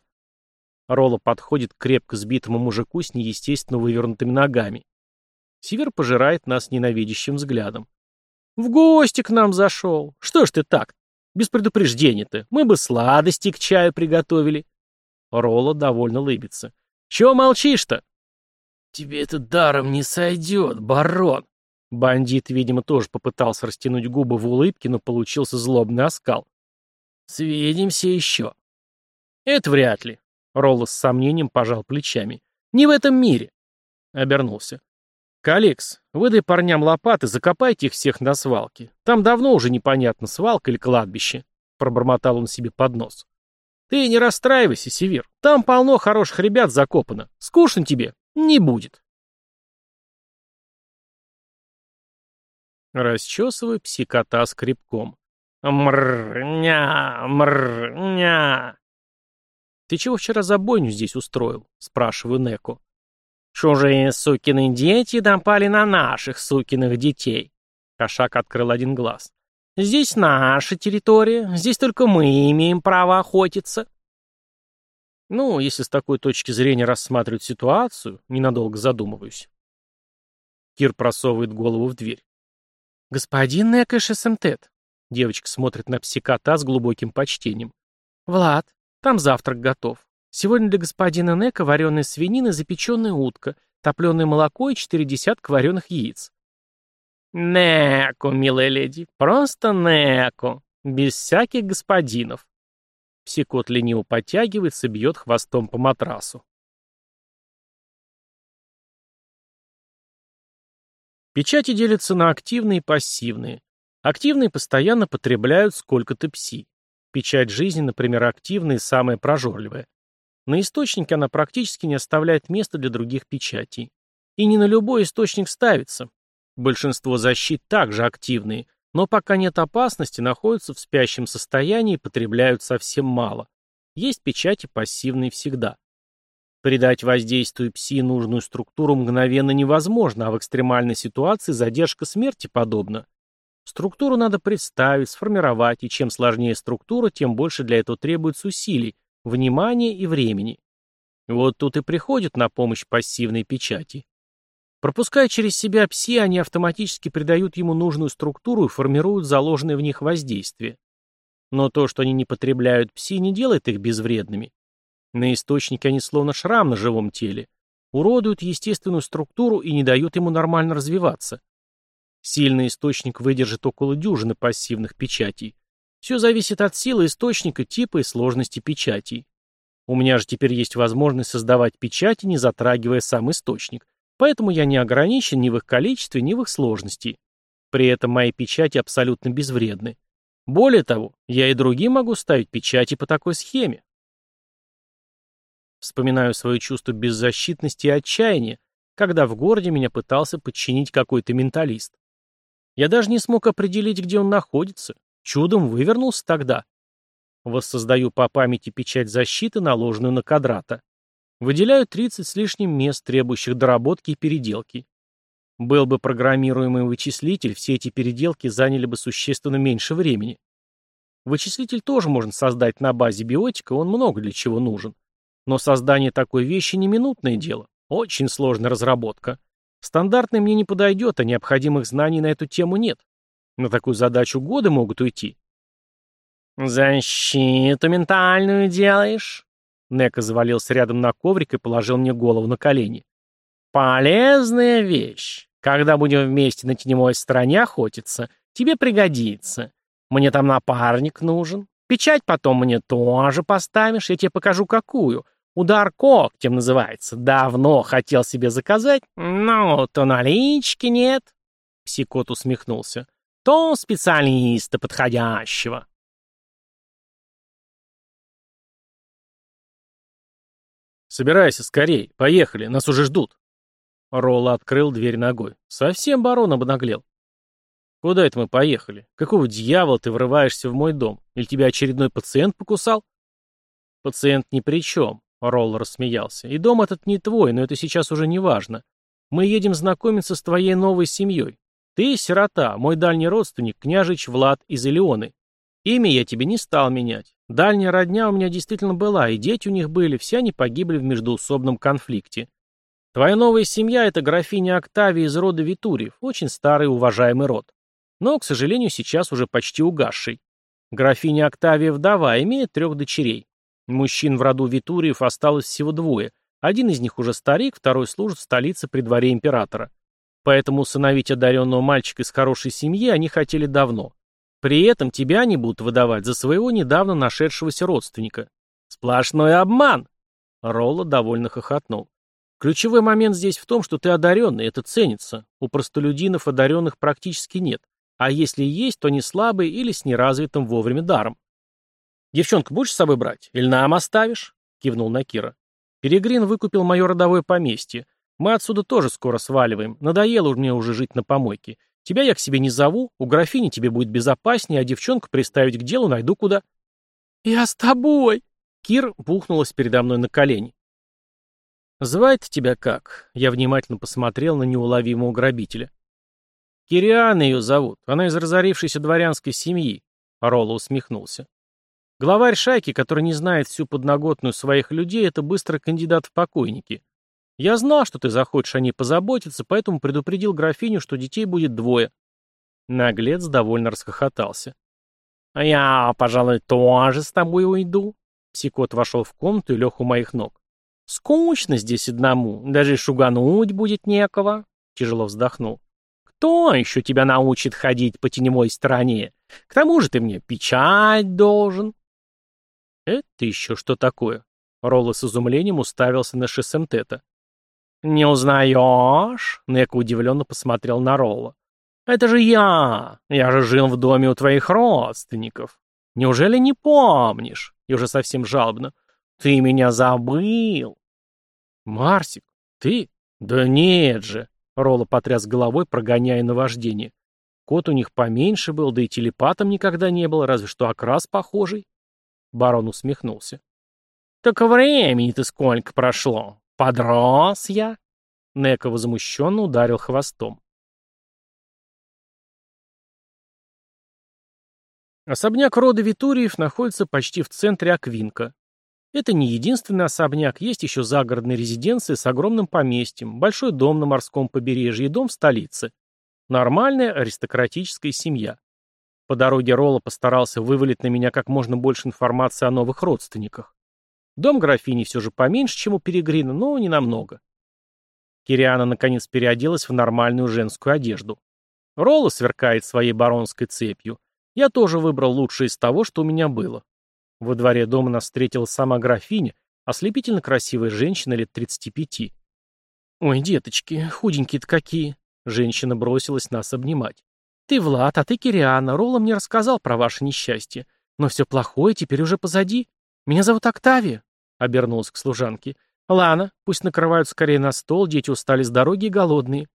[SPEAKER 1] Ролла подходит к крепко сбитому мужику с неестественно вывернутыми ногами. Сивер пожирает нас ненавидящим взглядом. «В гости к нам зашел. Что ж ты так? Без предупреждения-то. Мы бы сладости к чаю приготовили». Ролла довольно лыбится. «Чего молчишь-то?»
[SPEAKER 4] «Тебе это даром не сойдет, барон!»
[SPEAKER 1] Бандит, видимо, тоже попытался растянуть губы в улыбке, но получился злобный оскал.
[SPEAKER 4] «Свидимся еще».
[SPEAKER 1] «Это вряд ли», — Ролла с сомнением пожал плечами. «Не в этом мире». Обернулся. «Калекс, выдай парням лопаты, закопайте их всех на свалке. Там давно уже непонятно, свалка или кладбище», — пробормотал он себе под нос. «Ты не расстраивайся, Севир. Там полно хороших ребят закопано. Скучно тебе не будет». Расчесываю псикота скребком. «Мрррня, мрррня». «Ты чего вчера за бойню здесь устроил?» — спрашиваю Неко. Чужие сукины дети напали на наших сукиных детей. Кошак открыл один глаз. Здесь наша территория, здесь только мы имеем право охотиться. Ну, если с такой точки зрения рассматривать ситуацию, ненадолго задумываюсь. Кир просовывает голову в дверь. «Господин Некэш СМТЭТ». Девочка смотрит на псикота с глубоким почтением. «Влад, там завтрак готов. Сегодня для господина Нека вареная свинина, запеченная утка, топленое молоко и четыре десятка вареных яиц. Неко, милая леди, просто Неко, без всяких господинов. Псикот лениво подтягивается, бьет хвостом по матрасу. Печати делятся на активные и пассивные. Активные постоянно потребляют сколько-то пси. Печать жизни, например, активная и самая прожорливая. На источнике она практически не оставляет места для других печатей. И не на любой источник ставится. Большинство защит также активные, но пока нет опасности, находятся в спящем состоянии и потребляют совсем мало. Есть печати пассивные всегда. Придать воздействию ПСИ нужную структуру мгновенно невозможно, а в экстремальной ситуации задержка смерти подобна. Структуру надо представить, сформировать, и чем сложнее структура, тем больше для этого требуется усилий, внимания и времени. Вот тут и приходят на помощь пассивной печати. Пропуская через себя пси, они автоматически придают ему нужную структуру и формируют заложенное в них воздействие. Но то, что они не потребляют пси, не делает их безвредными. На источнике они словно шрам на живом теле, уродуют естественную структуру и не дают ему нормально развиваться. Сильный источник выдержит около дюжины пассивных печатей, все зависит от силы источника, типа и сложности печатей. У меня же теперь есть возможность создавать печати, не затрагивая сам источник, поэтому я не ограничен ни в их количестве, ни в их сложности. При этом мои печати абсолютно безвредны. Более того, я и другим могу ставить печати по такой схеме. Вспоминаю свое чувство беззащитности и отчаяния, когда в городе меня пытался подчинить какой-то менталист. Я даже не смог определить, где он находится, Чудом вывернулся тогда. Воссоздаю по памяти печать защиты, наложенную на квадрата. Выделяю 30 с лишним мест, требующих доработки и переделки. Был бы программируемый вычислитель, все эти переделки заняли бы существенно меньше времени. Вычислитель тоже можно создать на базе биотика, он много для чего нужен. Но создание такой вещи не минутное дело. Очень сложная разработка. Стандартный мне не подойдет, а необходимых знаний на эту тему нет. На такую задачу годы могут уйти. «Защиту ментальную делаешь?» Нека завалился рядом на коврик и положил мне голову на колени. «Полезная вещь. Когда будем вместе на теневой стороне охотиться, тебе пригодится. Мне там напарник нужен. Печать потом мне тоже поставишь, я тебе покажу какую. Удар когтем называется. Давно хотел себе заказать, но то налички нет». Псикот усмехнулся. «То специалиста подходящего».
[SPEAKER 2] «Собирайся скорей, поехали, нас уже ждут». Ролла открыл дверь ногой. Совсем барон обнаглел. «Куда это мы поехали? Какого дьявола ты врываешься в мой дом? Или тебя очередной пациент покусал?» «Пациент ни при чем», — Ролла рассмеялся. «И дом этот не твой, но это сейчас уже не важно. Мы едем знакомиться с твоей новой семьей. Ты сирота, мой дальний родственник, княжич Влад из Илеоны. Имя я тебе не стал менять. Дальняя родня у меня действительно была, и дети у них были, все они погибли в междоусобном конфликте. Твоя новая семья — это графиня Октавия из рода Витуриев, очень старый уважаемый род. Но, к сожалению, сейчас уже почти угасший. Графиня Октавия вдова, имеет трех дочерей. Мужчин в роду Витуриев осталось всего двое. Один из них уже старик, второй служит в столице при дворе императора. Поэтому усыновить одаренного мальчика из хорошей семьи они хотели давно. При этом тебя они будут выдавать за своего недавно нашедшегося родственника. Сплошной обман!» Ролла довольно хохотнул. «Ключевой момент здесь в том, что ты одаренный, это ценится. У простолюдинов одаренных практически нет. А если есть, то не слабый или с неразвитым вовремя даром. «Девчонку будешь с собой брать? Или нам оставишь?» — кивнул на Кира. «Перегрин выкупил мое родовое поместье. Мы отсюда тоже скоро сваливаем. Надоело мне уже жить на помойке. Тебя я к себе не зову, у графини тебе будет безопаснее, а девчонку приставить к делу найду куда. Я с тобой. Кир бухнулась передо мной на колени. звать тебя как? Я внимательно посмотрел на неуловимого грабителя. Кириана ее зовут. Она из разорившейся дворянской семьи. Ролло усмехнулся. Главарь шайки, который не знает всю подноготную своих людей, это быстро кандидат в покойники. Я знал, что ты захочешь о ней позаботиться, поэтому предупредил графиню, что детей будет двое. Наглец довольно расхохотался. «А я, пожалуй, тоже с тобой уйду». Псикот вошел в комнату и лег у моих ног. «Скучно здесь одному, даже шугануть будет некого», — тяжело вздохнул. «Кто еще тебя научит ходить по теневой стороне? К тому же ты мне печать должен». «Это еще что такое?» Ролла с изумлением уставился на шессентета. «Не узнаешь?» — Нека удивленно посмотрел на Ролла. «Это же я! Я же жил в доме у твоих родственников. Неужели не помнишь?» И уже совсем жалобно. «Ты меня забыл!» «Марсик, ты? Да нет же!» Ролла потряс головой, прогоняя наваждение. Кот у них поменьше был, да и телепатом никогда не был, разве что окрас похожий. Барон усмехнулся. «Так времени-то сколько прошло? «Подрос я!» Неко возмущенно ударил хвостом. Особняк рода Витуриев находится почти в центре Аквинка. Это не единственный особняк, есть еще загородные резиденции с огромным поместьем, большой дом на морском побережье и дом в столице. Нормальная аристократическая семья. По дороге Ролла постарался вывалить на меня как можно больше информации о новых родственниках. Дом графини все же поменьше, чем у Перегрина, но не намного. Кириана наконец переоделась в нормальную женскую одежду. Ролла сверкает своей баронской цепью. Я тоже выбрал лучшее из того, что у меня было. Во дворе дома нас встретила сама графиня, ослепительно красивая женщина лет 35. «Ой, деточки, худенькие-то какие!» Женщина бросилась нас обнимать. «Ты Влад, а ты Кириана. Ролла мне рассказал про ваше несчастье. Но все плохое теперь уже позади. Меня зовут Октавия. — обернулась к служанке. «Лана, пусть накрывают скорее на стол, дети устали с дороги и голодные».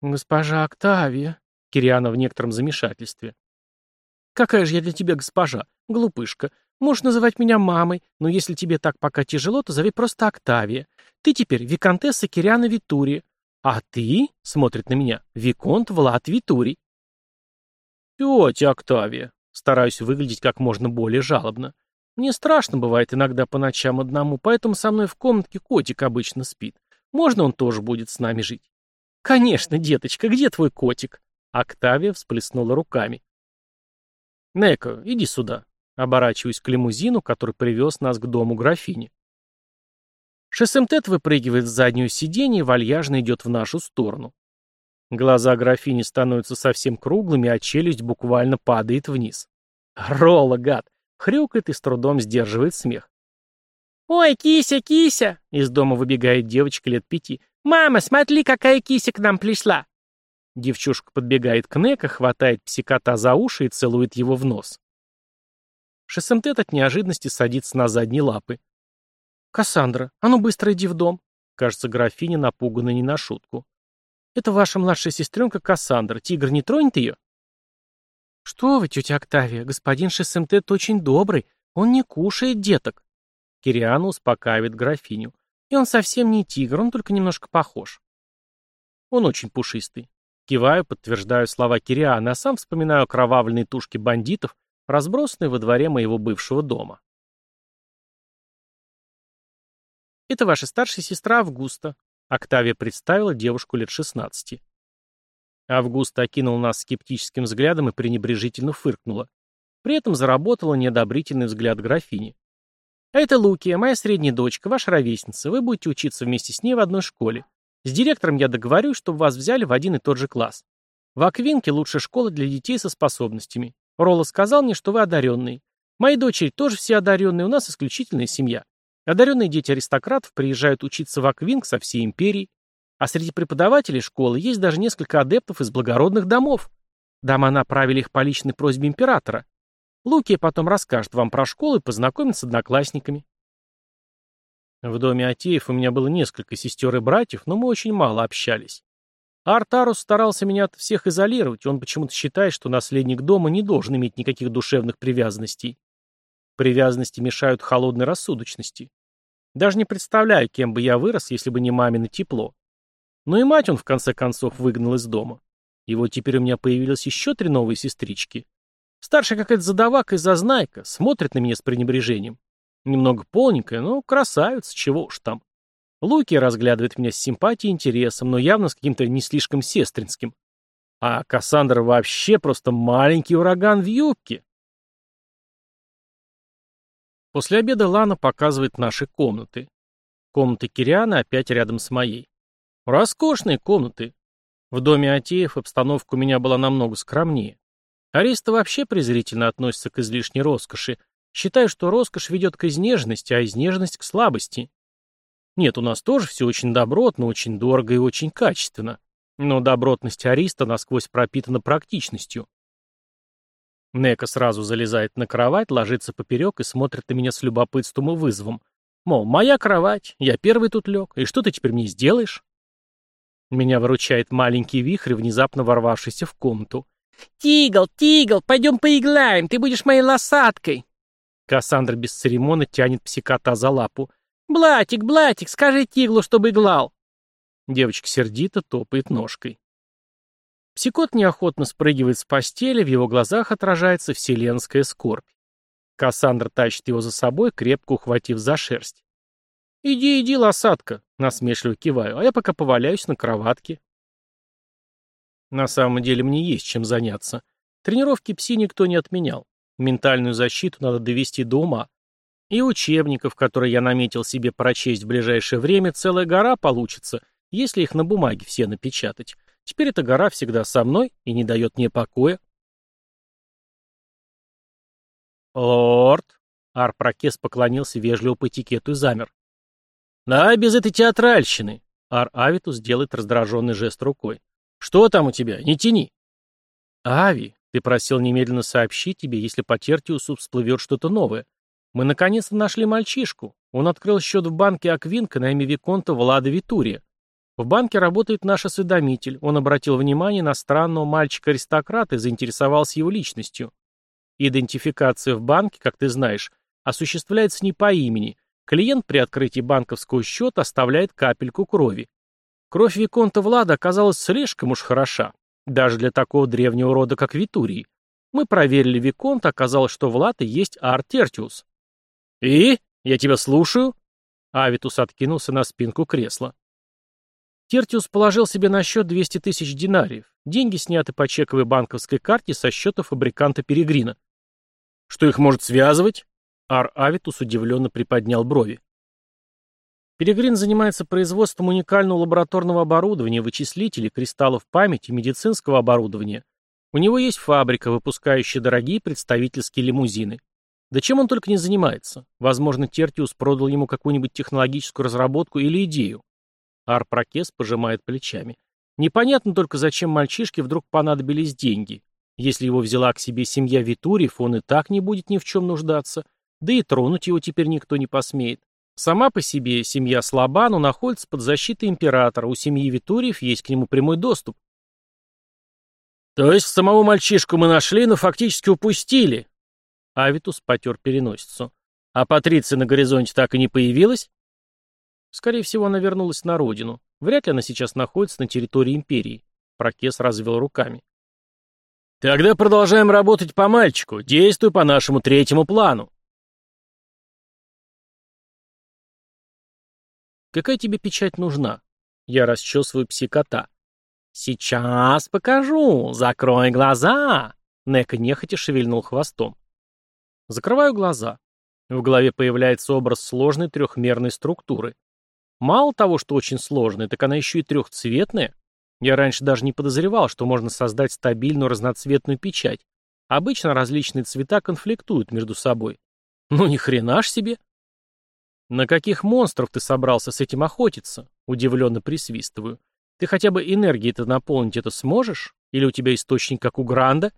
[SPEAKER 2] «Госпожа Октавия», — Кириана в некотором замешательстве. «Какая же я для тебя госпожа? Глупышка. Можешь называть меня мамой, но если тебе так пока тяжело, то зови просто Октавия. Ты теперь виконтесса Кириана Витурия.
[SPEAKER 3] А ты, смотрит на меня, Виконт Влад Витури. Тетя Октавия, стараюсь выглядеть как можно более жалобно. Мне страшно бывает иногда по ночам одному, поэтому со мной в комнатке котик обычно спит. Можно он тоже будет с нами жить? Конечно, деточка, где твой котик? Октавия всплеснула руками. Неко, иди сюда. Оборачиваюсь к лимузину, который привез нас к дому графини. Шессемтет выпрыгивает с заднего сиденья и вальяжно идет в нашу сторону. Глаза графини становятся совсем круглыми, а челюсть буквально падает вниз. Ролла, гад! Хрюкает и с трудом сдерживает смех. «Ой, кися, кися!» Из дома выбегает девочка лет пяти. «Мама, смотри, какая кися к нам пришла!» Девчушка подбегает к Нека, хватает псикота за уши и целует его в нос. Шессемтет от неожиданности садится на задние лапы. «Кассандра, а ну быстро иди в дом!» Кажется, графиня напугана не на шутку. «Это ваша младшая сестренка Кассандра. Тигр не тронет ее?» «Что вы, тетя Октавия, господин Шессемтет очень добрый, он не кушает деток». Кириана успокаивает графиню. «И он совсем не тигр, он только немножко похож». «Он очень пушистый». Киваю, подтверждаю слова Кириана, а сам вспоминаю кровавленные тушки бандитов, разбросанные во дворе моего бывшего дома. «Это ваша старшая сестра Августа», — Октавия представила девушку лет шестнадцати. Августа окинул нас скептическим взглядом и пренебрежительно фыркнула. При этом заработала неодобрительный взгляд графини. «А это Лукия, моя средняя дочка, ваша ровесница. Вы будете учиться вместе с ней в одной школе. С директором я договорюсь, чтобы вас взяли в один и тот же класс. В Аквинке лучшая школа для детей со способностями. Ролла сказал мне, что вы одаренный. Мои дочери тоже все одаренные, у нас исключительная семья. Одаренные дети аристократов приезжают учиться в Аквинк со всей империи. А среди преподавателей школы есть даже несколько адептов из благородных домов. Дома направили их по личной просьбе императора. Лукия потом расскажет вам про школу и познакомит с одноклассниками. В доме Атеев у меня было несколько сестер и братьев, но мы очень мало общались. Артарус старался меня от всех изолировать, он почему-то считает, что наследник дома не должен иметь никаких душевных привязанностей. Привязанности мешают холодной рассудочности. Даже не представляю, кем бы я вырос, если бы не мамино тепло. Но и мать он, в конце концов, выгнал из дома. И вот теперь у меня появилось еще три новые сестрички. Старшая какая-то задавака и зазнайка, смотрит на меня с пренебрежением. Немного полненькая, но красавица, чего уж там. Луки разглядывает меня с симпатией и интересом, но явно с каким-то не слишком сестринским. А Кассандра вообще просто маленький ураган в юбке. После обеда Лана показывает наши комнаты. Комната Кириана опять рядом с моей. Роскошные комнаты. В доме Атеев обстановка у меня была намного скромнее. Ариста вообще презрительно относится к излишней роскоши, считая, что роскошь ведет к изнеженности, а изнеженность к слабости. Нет, у нас тоже все очень добротно, очень дорого и очень качественно. Но добротность Ариста насквозь пропитана практичностью. Нека сразу залезает на кровать, ложится поперек и смотрит на меня с любопытством и вызовом. Мол, моя кровать, я первый тут лег, и что ты теперь мне сделаешь? Меня выручает маленький вихрь, внезапно ворвавшийся в комнату. «Тигл, Тигл, пойдем поиграем, ты будешь моей лосаткой!» Кассандра без церемона тянет псикота за лапу. «Блатик, Блатик, скажи Тиглу, чтобы иглал!» Девочка сердито топает ножкой. Псикот неохотно спрыгивает с постели, в его глазах отражается вселенская скорбь. Кассандра тащит его за собой, крепко ухватив за шерсть. «Иди, иди, лосатка!» — насмешливо киваю, а я пока поваляюсь на кроватке. На самом деле мне есть чем заняться. Тренировки пси никто не отменял. Ментальную защиту надо довести до ума. И учебников, которые я наметил себе прочесть в ближайшее время, целая гора получится, если их на бумаге все напечатать. Теперь эта гора всегда со мной и не дает мне покоя. «Лорд!» — Арпрокес поклонился вежливо по этикету и замер. «Да, без этой театральщины!» Ар Авитус делает раздраженный жест рукой. «Что там у тебя? Не тяни!» «Ави, ты просил немедленно сообщить тебе, если по Тертиусу всплывет что-то новое. Мы наконец-то нашли мальчишку. Он открыл счет в банке Аквинка на имя Виконта Влада Витурия. В банке работает наш осведомитель. Он обратил внимание на странного мальчика-аристократа и заинтересовался его личностью. Идентификация в банке, как ты знаешь, осуществляется не по имени, Клиент при открытии банковского счета оставляет капельку крови. Кровь Виконта Влада оказалась слишком уж хороша, даже для такого древнего рода, как Витурий. Мы проверили Виконта, оказалось, что Влад и есть Артертиус. «И? Я тебя слушаю?» Авитус откинулся на спинку кресла. Тертиус положил себе на счет 200 тысяч динариев. Деньги сняты по чековой банковской карте со счета фабриканта Перегрина. Что их может связывать? Ар Авитус удивленно приподнял брови. Перегрин занимается производством уникального лабораторного оборудования, вычислителей, кристаллов памяти, медицинского оборудования. У него есть фабрика, выпускающая дорогие представительские лимузины. Да чем он только не занимается. Возможно, Тертиус продал ему какую-нибудь технологическую разработку или идею. Арпрокес пожимает плечами. Непонятно только, зачем мальчишке вдруг понадобились деньги. Если его взяла к себе семья Витуриев, он и так не будет ни в чем нуждаться. Да и тронуть его теперь никто не посмеет. Сама по себе семья слаба, но находится под защитой императора. У семьи Витуриев есть к нему прямой доступ. То есть самого мальчишку мы нашли, но фактически упустили. Авитус потер переносицу. А Патриция на горизонте так и не появилась? Скорее всего, она вернулась на родину. Вряд ли она сейчас находится на территории империи. Прокес развел руками. Тогда продолжаем работать по мальчику. Действуй по нашему третьему плану. Какая тебе печать нужна? Я расчесываю псикота. Сейчас покажу. Закрой глаза. Нека нехотя шевельнул хвостом. Закрываю глаза. В голове появляется образ сложной трехмерной структуры. Мало того, что очень сложная, так она еще и трехцветная. Я раньше даже не подозревал, что можно создать стабильную разноцветную печать. Обычно различные цвета конфликтуют между собой. Ну ни хрена ж себе. На каких монстров ты собрался с этим охотиться? Удивленно присвистываю. Ты хотя бы энергией-то наполнить это сможешь? Или у тебя источник, как у Гранда?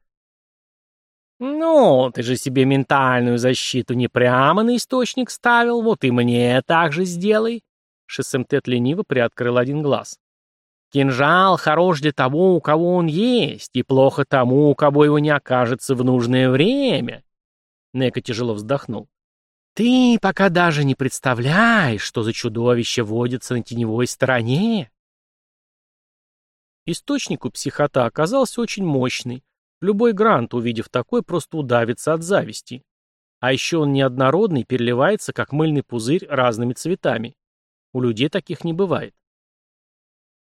[SPEAKER 3] Ну, ты же себе ментальную защиту не прямо на источник ставил, вот и мне так же сделай. Шессемтет лениво приоткрыл один глаз. «Кинжал хорош для того, у кого он есть, и плохо тому, у кого его не окажется в нужное время». Нека тяжело вздохнул. «Ты пока даже не представляешь, что за чудовище водится на теневой стороне». Источник у психота оказался очень мощный. Любой грант, увидев такой, просто удавится от зависти. А еще он неоднородный, переливается, как мыльный пузырь, разными цветами. У людей таких не бывает.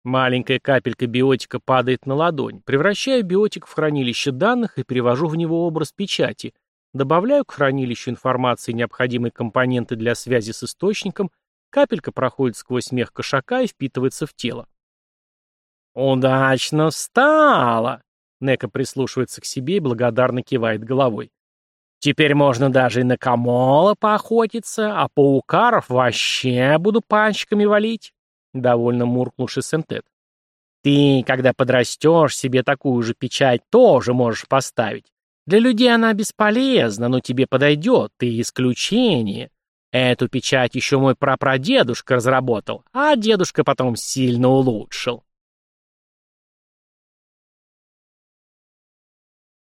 [SPEAKER 3] Маленькая капелька биотика падает на ладонь. Превращаю биотик в хранилище данных и перевожу в него образ печати. Добавляю к хранилищу информации необходимые компоненты для связи с источником. Капелька проходит сквозь мех кошака и впитывается в тело. «Удачно встала!» Нека прислушивается к себе и благодарно кивает головой. Теперь можно даже и на Камола поохотиться, а паукаров вообще буду пальчиками валить», — довольно муркнул Шесентет. «Ты, когда подрастешь, себе такую же печать тоже можешь поставить. Для людей она бесполезна, но тебе подойдет, ты исключение. Эту печать еще мой прапрадедушка разработал, а дедушка потом сильно улучшил».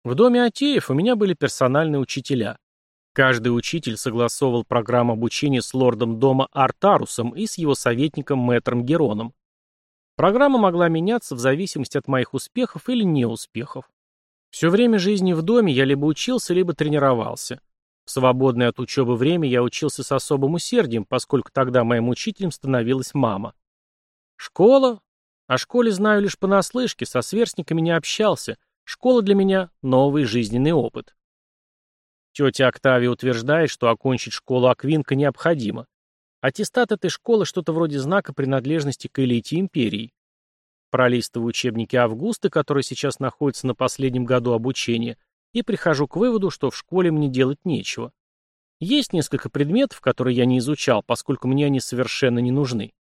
[SPEAKER 3] В доме Атеев у меня были персональные учителя. Каждый учитель согласовывал программу обучения с лордом дома Артарусом и с его советником Мэтром Героном. Программа могла меняться в зависимости от моих успехов или неуспехов. Все время жизни в доме я либо учился, либо тренировался. В свободное от учебы время я учился с особым усердием, поскольку тогда моим учителем становилась мама. Школа? О школе знаю лишь понаслышке, со сверстниками не общался – Школа для меня – новый жизненный опыт. Тетя Октавия утверждает, что окончить школу Аквинка необходимо. Аттестат этой школы – что-то вроде знака принадлежности к элите империи. Пролистываю учебники Августа, который сейчас находится на последнем году обучения, и прихожу к выводу, что в школе мне делать нечего. Есть несколько предметов, которые я не изучал, поскольку мне они совершенно не нужны.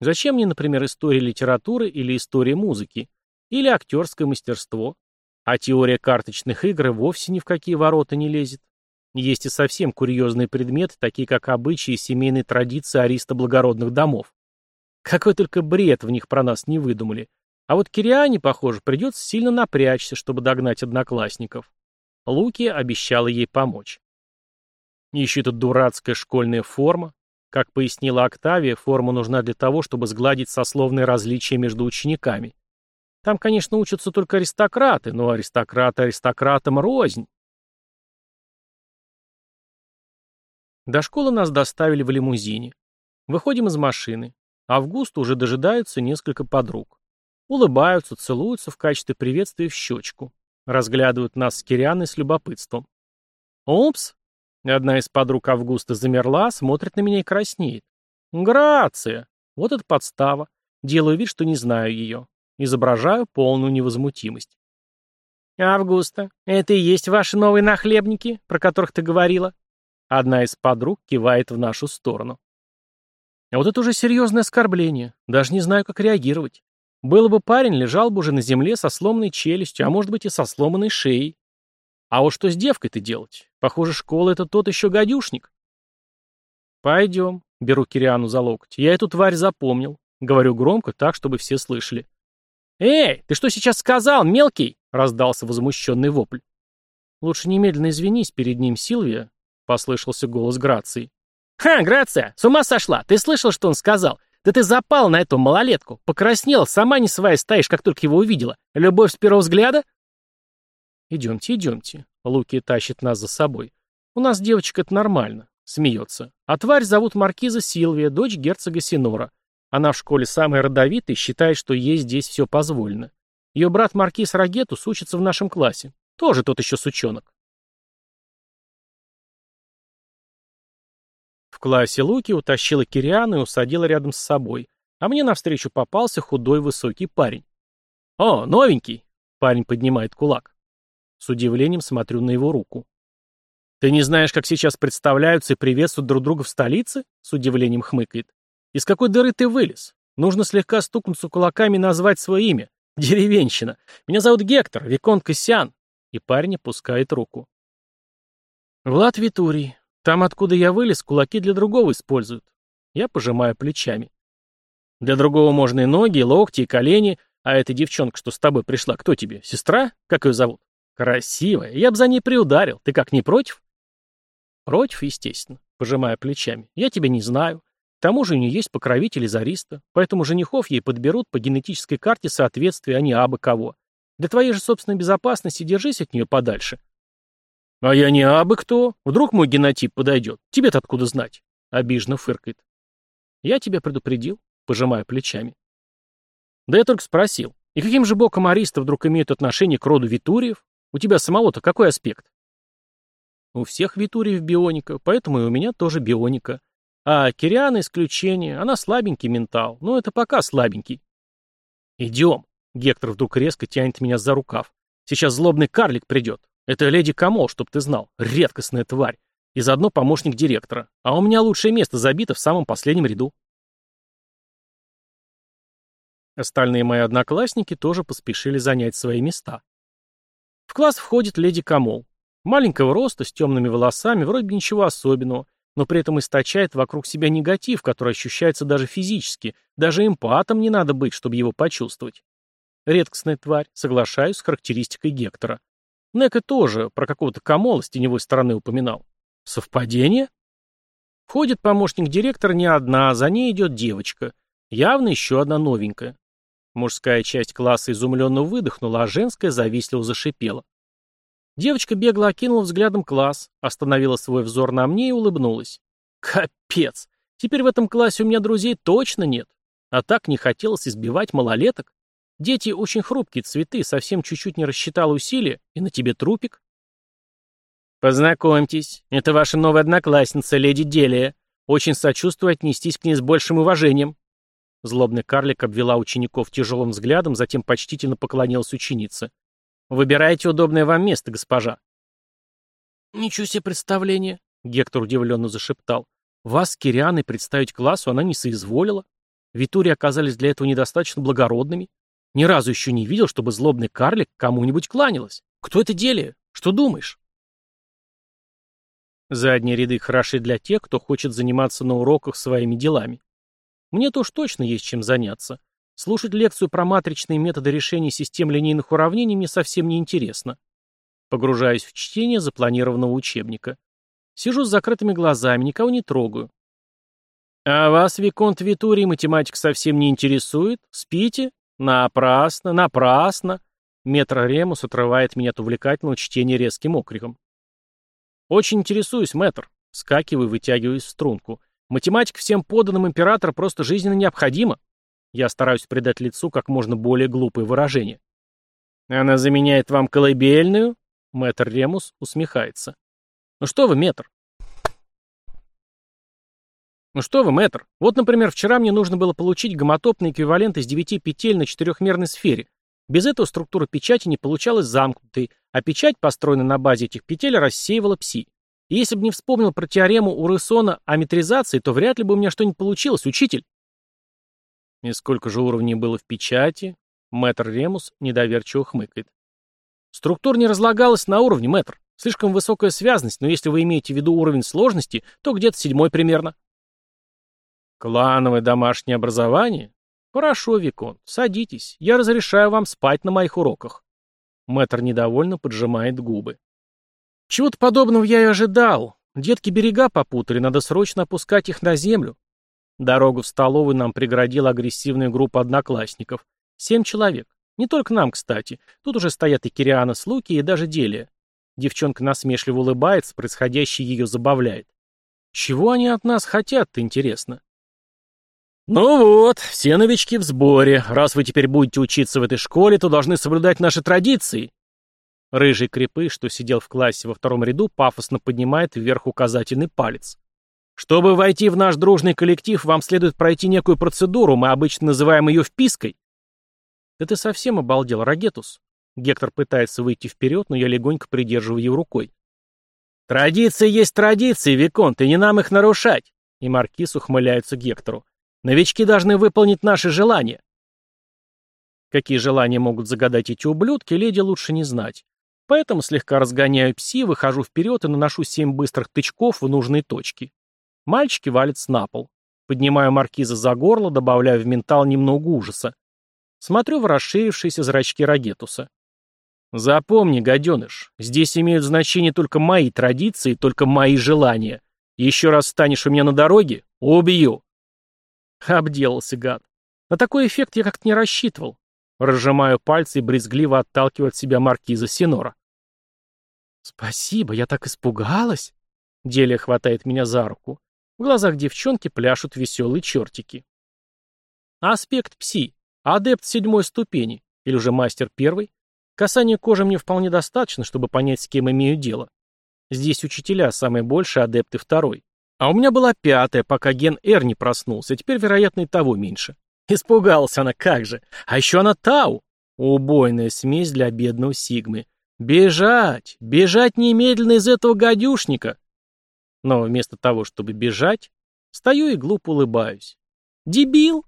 [SPEAKER 3] Зачем мне, например, история литературы или история музыки? Или актерское мастерство? А теория карточных игр вовсе ни в какие ворота не лезет. Есть и совсем курьезные предметы, такие как обычаи и семейные традиции аристо-благородных домов. Какой только бред в них про нас не выдумали. А вот Кириане, похоже, придется сильно напрячься, чтобы догнать одноклассников. Луки обещала ей помочь. Еще эта дурацкая школьная форма. Как пояснила Октавия, форма нужна для того, чтобы сгладить сословные различия между учениками. Там, конечно, учатся только аристократы, но аристократы аристократам рознь. До школы нас доставили в лимузине. Выходим из машины. Августа уже дожидаются несколько подруг. Улыбаются, целуются в качестве приветствия в щечку. Разглядывают нас с Кирианой с любопытством. «Упс!» Одна из подруг Августа замерла, смотрит на меня и краснеет. «Грация!» Вот это подстава. Делаю вид, что не знаю ее. Изображаю полную невозмутимость. «Августа, это и есть ваши новые нахлебники, про которых ты говорила?» Одна из подруг кивает в нашу сторону. А вот это уже серьезное оскорбление. Даже не знаю, как реагировать. Было бы парень, лежал бы уже на земле со сломанной челюстью, а может быть и со сломанной шеей. А вот что с девкой-то делать? Похоже, школа — это тот еще гадюшник. Пойдем, беру Кириану за локоть. Я эту тварь запомнил. Говорю громко, так, чтобы все слышали. «Эй, ты что сейчас сказал, мелкий?» — раздался возмущенный вопль. «Лучше немедленно извинись перед ним, Силвия», — послышался голос Грации. «Ха, Грация, с ума сошла! Ты слышал, что он сказал? Да ты запал на эту малолетку, покраснела, сама не своя стоишь, как только его увидела. Любовь с первого взгляда?» «Идемте, идемте». Луки тащит нас за собой. «У нас девочка это нормально». Смеется. А тварь зовут Маркиза Силвия, дочь герцога Синора. Она в школе самая родовитая и считает, что ей здесь все позволено. Ее брат Маркиз Рагетус учится в нашем классе. Тоже тот еще сучонок. В классе Луки утащила Кириану и усадила рядом с собой, а мне навстречу попался худой высокий парень. «О, новенький!» — парень поднимает кулак. С удивлением смотрю на его руку. «Ты не знаешь, как сейчас представляются и приветствуют друг друга в столице?» — с удивлением хмыкает. Из какой дыры ты вылез? Нужно слегка стукнуться кулаками и назвать свое имя. Деревенщина. Меня зовут Гектор, Виконт Кассиан. И парень опускает руку. Влад Витурий. Там, откуда я вылез, кулаки для другого используют. Я пожимаю плечами. Для другого можно и ноги, и локти, и колени. А эта девчонка, что с тобой пришла, кто тебе? Сестра? Как ее зовут? Красивая. Я бы за ней приударил. Ты как, не против? Против, естественно. Пожимая плечами. Я тебя не знаю. К тому же у нее есть покровитель из Ариста, поэтому женихов ей подберут по генетической карте соответствия, а не абы кого. Для твоей же собственной безопасности держись от нее подальше. А я не абы кто. Вдруг мой генотип подойдет. Тебе-то откуда знать? Обиженно фыркает. Я тебя предупредил, пожимая плечами. Да я только спросил. И каким же боком аристы вдруг имеют отношение к роду Витуриев? У тебя самого-то какой аспект? У всех Витуриев бионика, поэтому и у меня тоже бионика. А Кириана исключение, она слабенький ментал, но это пока слабенький. Идем. Гектор вдруг резко тянет меня за рукав. Сейчас злобный карлик придет. Это леди Камол, чтоб ты знал. Редкостная тварь. И заодно помощник директора. А у меня лучшее место забито в самом последнем ряду. Остальные мои одноклассники тоже поспешили занять свои места. В класс входит леди Камол. Маленького роста, с темными волосами, вроде бы ничего особенного, но при этом источает вокруг себя негатив, который ощущается даже физически, даже эмпатом не надо быть, чтобы его почувствовать. Редкостная тварь, соглашаюсь с характеристикой Гектора. Нека тоже про какого-то камола с теневой стороны упоминал. Совпадение? Входит помощник директора не одна, за ней идет девочка. Явно еще одна новенькая. Мужская часть класса изумленно выдохнула, а женская завистливо зашипела. Девочка бегло окинула взглядом класс, остановила свой взор на мне и улыбнулась. Капец! Теперь в этом классе у меня друзей точно нет. А так не хотелось избивать малолеток. Дети очень хрупкие цветы, совсем чуть-чуть не рассчитал усилия, и на тебе трупик. Познакомьтесь, это ваша новая одноклассница, леди Делия. Очень сочувствую отнестись к ней с большим уважением. Злобный карлик обвела учеников тяжелым взглядом, затем почтительно поклонилась ученице. Выбирайте удобное вам место, госпожа. Ничего себе представление, Гектор удивленно зашептал. Вас с Кирианой представить классу она не соизволила. Витури оказались для этого недостаточно благородными. Ни разу еще не видел, чтобы злобный карлик кому-нибудь кланялась. Кто это деле? Что думаешь? Задние ряды хороши для тех, кто хочет заниматься на уроках своими делами. Мне-то уж точно есть чем заняться. Слушать лекцию про матричные методы решения систем линейных уравнений мне совсем не интересно. Погружаюсь в чтение запланированного учебника. Сижу с закрытыми глазами, никого не трогаю. А вас, Виконт Витурий, математика совсем не интересует? Спите? Напрасно, напрасно. Метр Ремус отрывает меня от увлекательного чтения резким окриком. Очень интересуюсь, мэтр. Скакиваю, вытягиваюсь в струнку. Математика всем поданным императора просто жизненно необходима. Я стараюсь придать лицу как можно более глупое выражение. Она заменяет вам колыбельную? Мэтр Ремус усмехается. Ну что вы, метр? Ну что вы, мэтр? Вот, например, вчера мне нужно было получить гомотопный эквивалент из девяти петель на четырехмерной сфере. Без этого структура печати не получалась замкнутой, а печать, построенная на базе этих петель, рассеивала пси. И если бы не вспомнил про теорему Урысона о метризации, то вряд ли бы у меня что-нибудь получилось, учитель. И сколько же уровней было в печати? Мэтр Ремус недоверчиво хмыкает. Структура не разлагалась на уровне, мэтр. Слишком высокая связность, но если вы имеете в виду уровень сложности, то где-то седьмой примерно. Клановое домашнее образование? Хорошо, Викон, садитесь. Я разрешаю вам спать на моих уроках. Мэтр недовольно поджимает губы. Чего-то подобного я и ожидал. Детки берега попутали, надо срочно опускать их на землю. Дорогу в столовую нам преградила агрессивная группа одноклассников. Семь человек. Не только нам, кстати. Тут уже стоят и Кириана с Луки, и даже Делия. Девчонка насмешливо улыбается, происходящее ее забавляет. Чего они от нас хотят-то, интересно? Ну вот, все новички в сборе. Раз вы теперь будете учиться в этой школе, то должны соблюдать наши традиции. Рыжий крепыш, что сидел в классе во втором ряду, пафосно поднимает вверх указательный палец. Чтобы войти в наш дружный коллектив, вам следует пройти некую процедуру, мы обычно называем ее впиской. Да ты совсем обалдел, Рагетус. Гектор пытается выйти вперед, но я легонько придерживаю его рукой. Традиции есть традиции, Виконт, и не нам их нарушать. И Маркиз ухмыляется Гектору. Новички должны выполнить наши желания. Какие желания могут загадать эти ублюдки, леди лучше не знать. Поэтому слегка разгоняю пси, выхожу вперед и наношу семь быстрых тычков в нужные точки. Мальчики валятся на пол. Поднимаю маркиза за горло, добавляю в ментал немного ужаса. Смотрю в расширившиеся зрачки Рагетуса. Запомни, гаденыш, здесь имеют значение только мои традиции, только мои желания. Еще раз станешь у меня на дороге — убью. Обделался, гад. На такой эффект я как-то не рассчитывал. Разжимаю пальцы и брезгливо отталкиваю от себя маркиза Синора. «Спасибо, я так испугалась!» Делия хватает меня за руку. В глазах девчонки пляшут веселые чертики. Аспект пси. Адепт седьмой ступени. Или уже мастер первый. Касание кожи мне вполне достаточно, чтобы понять, с кем имею дело. Здесь учителя самые большие, адепты второй. А у меня была пятая, пока ген Р не проснулся, теперь, вероятно, и того меньше. Испугалась она, как же. А еще она Тау. Убойная смесь для бедного Сигмы. Бежать! Бежать немедленно из этого гадюшника! Но вместо того, чтобы бежать, стою и глупо улыбаюсь. Дебил!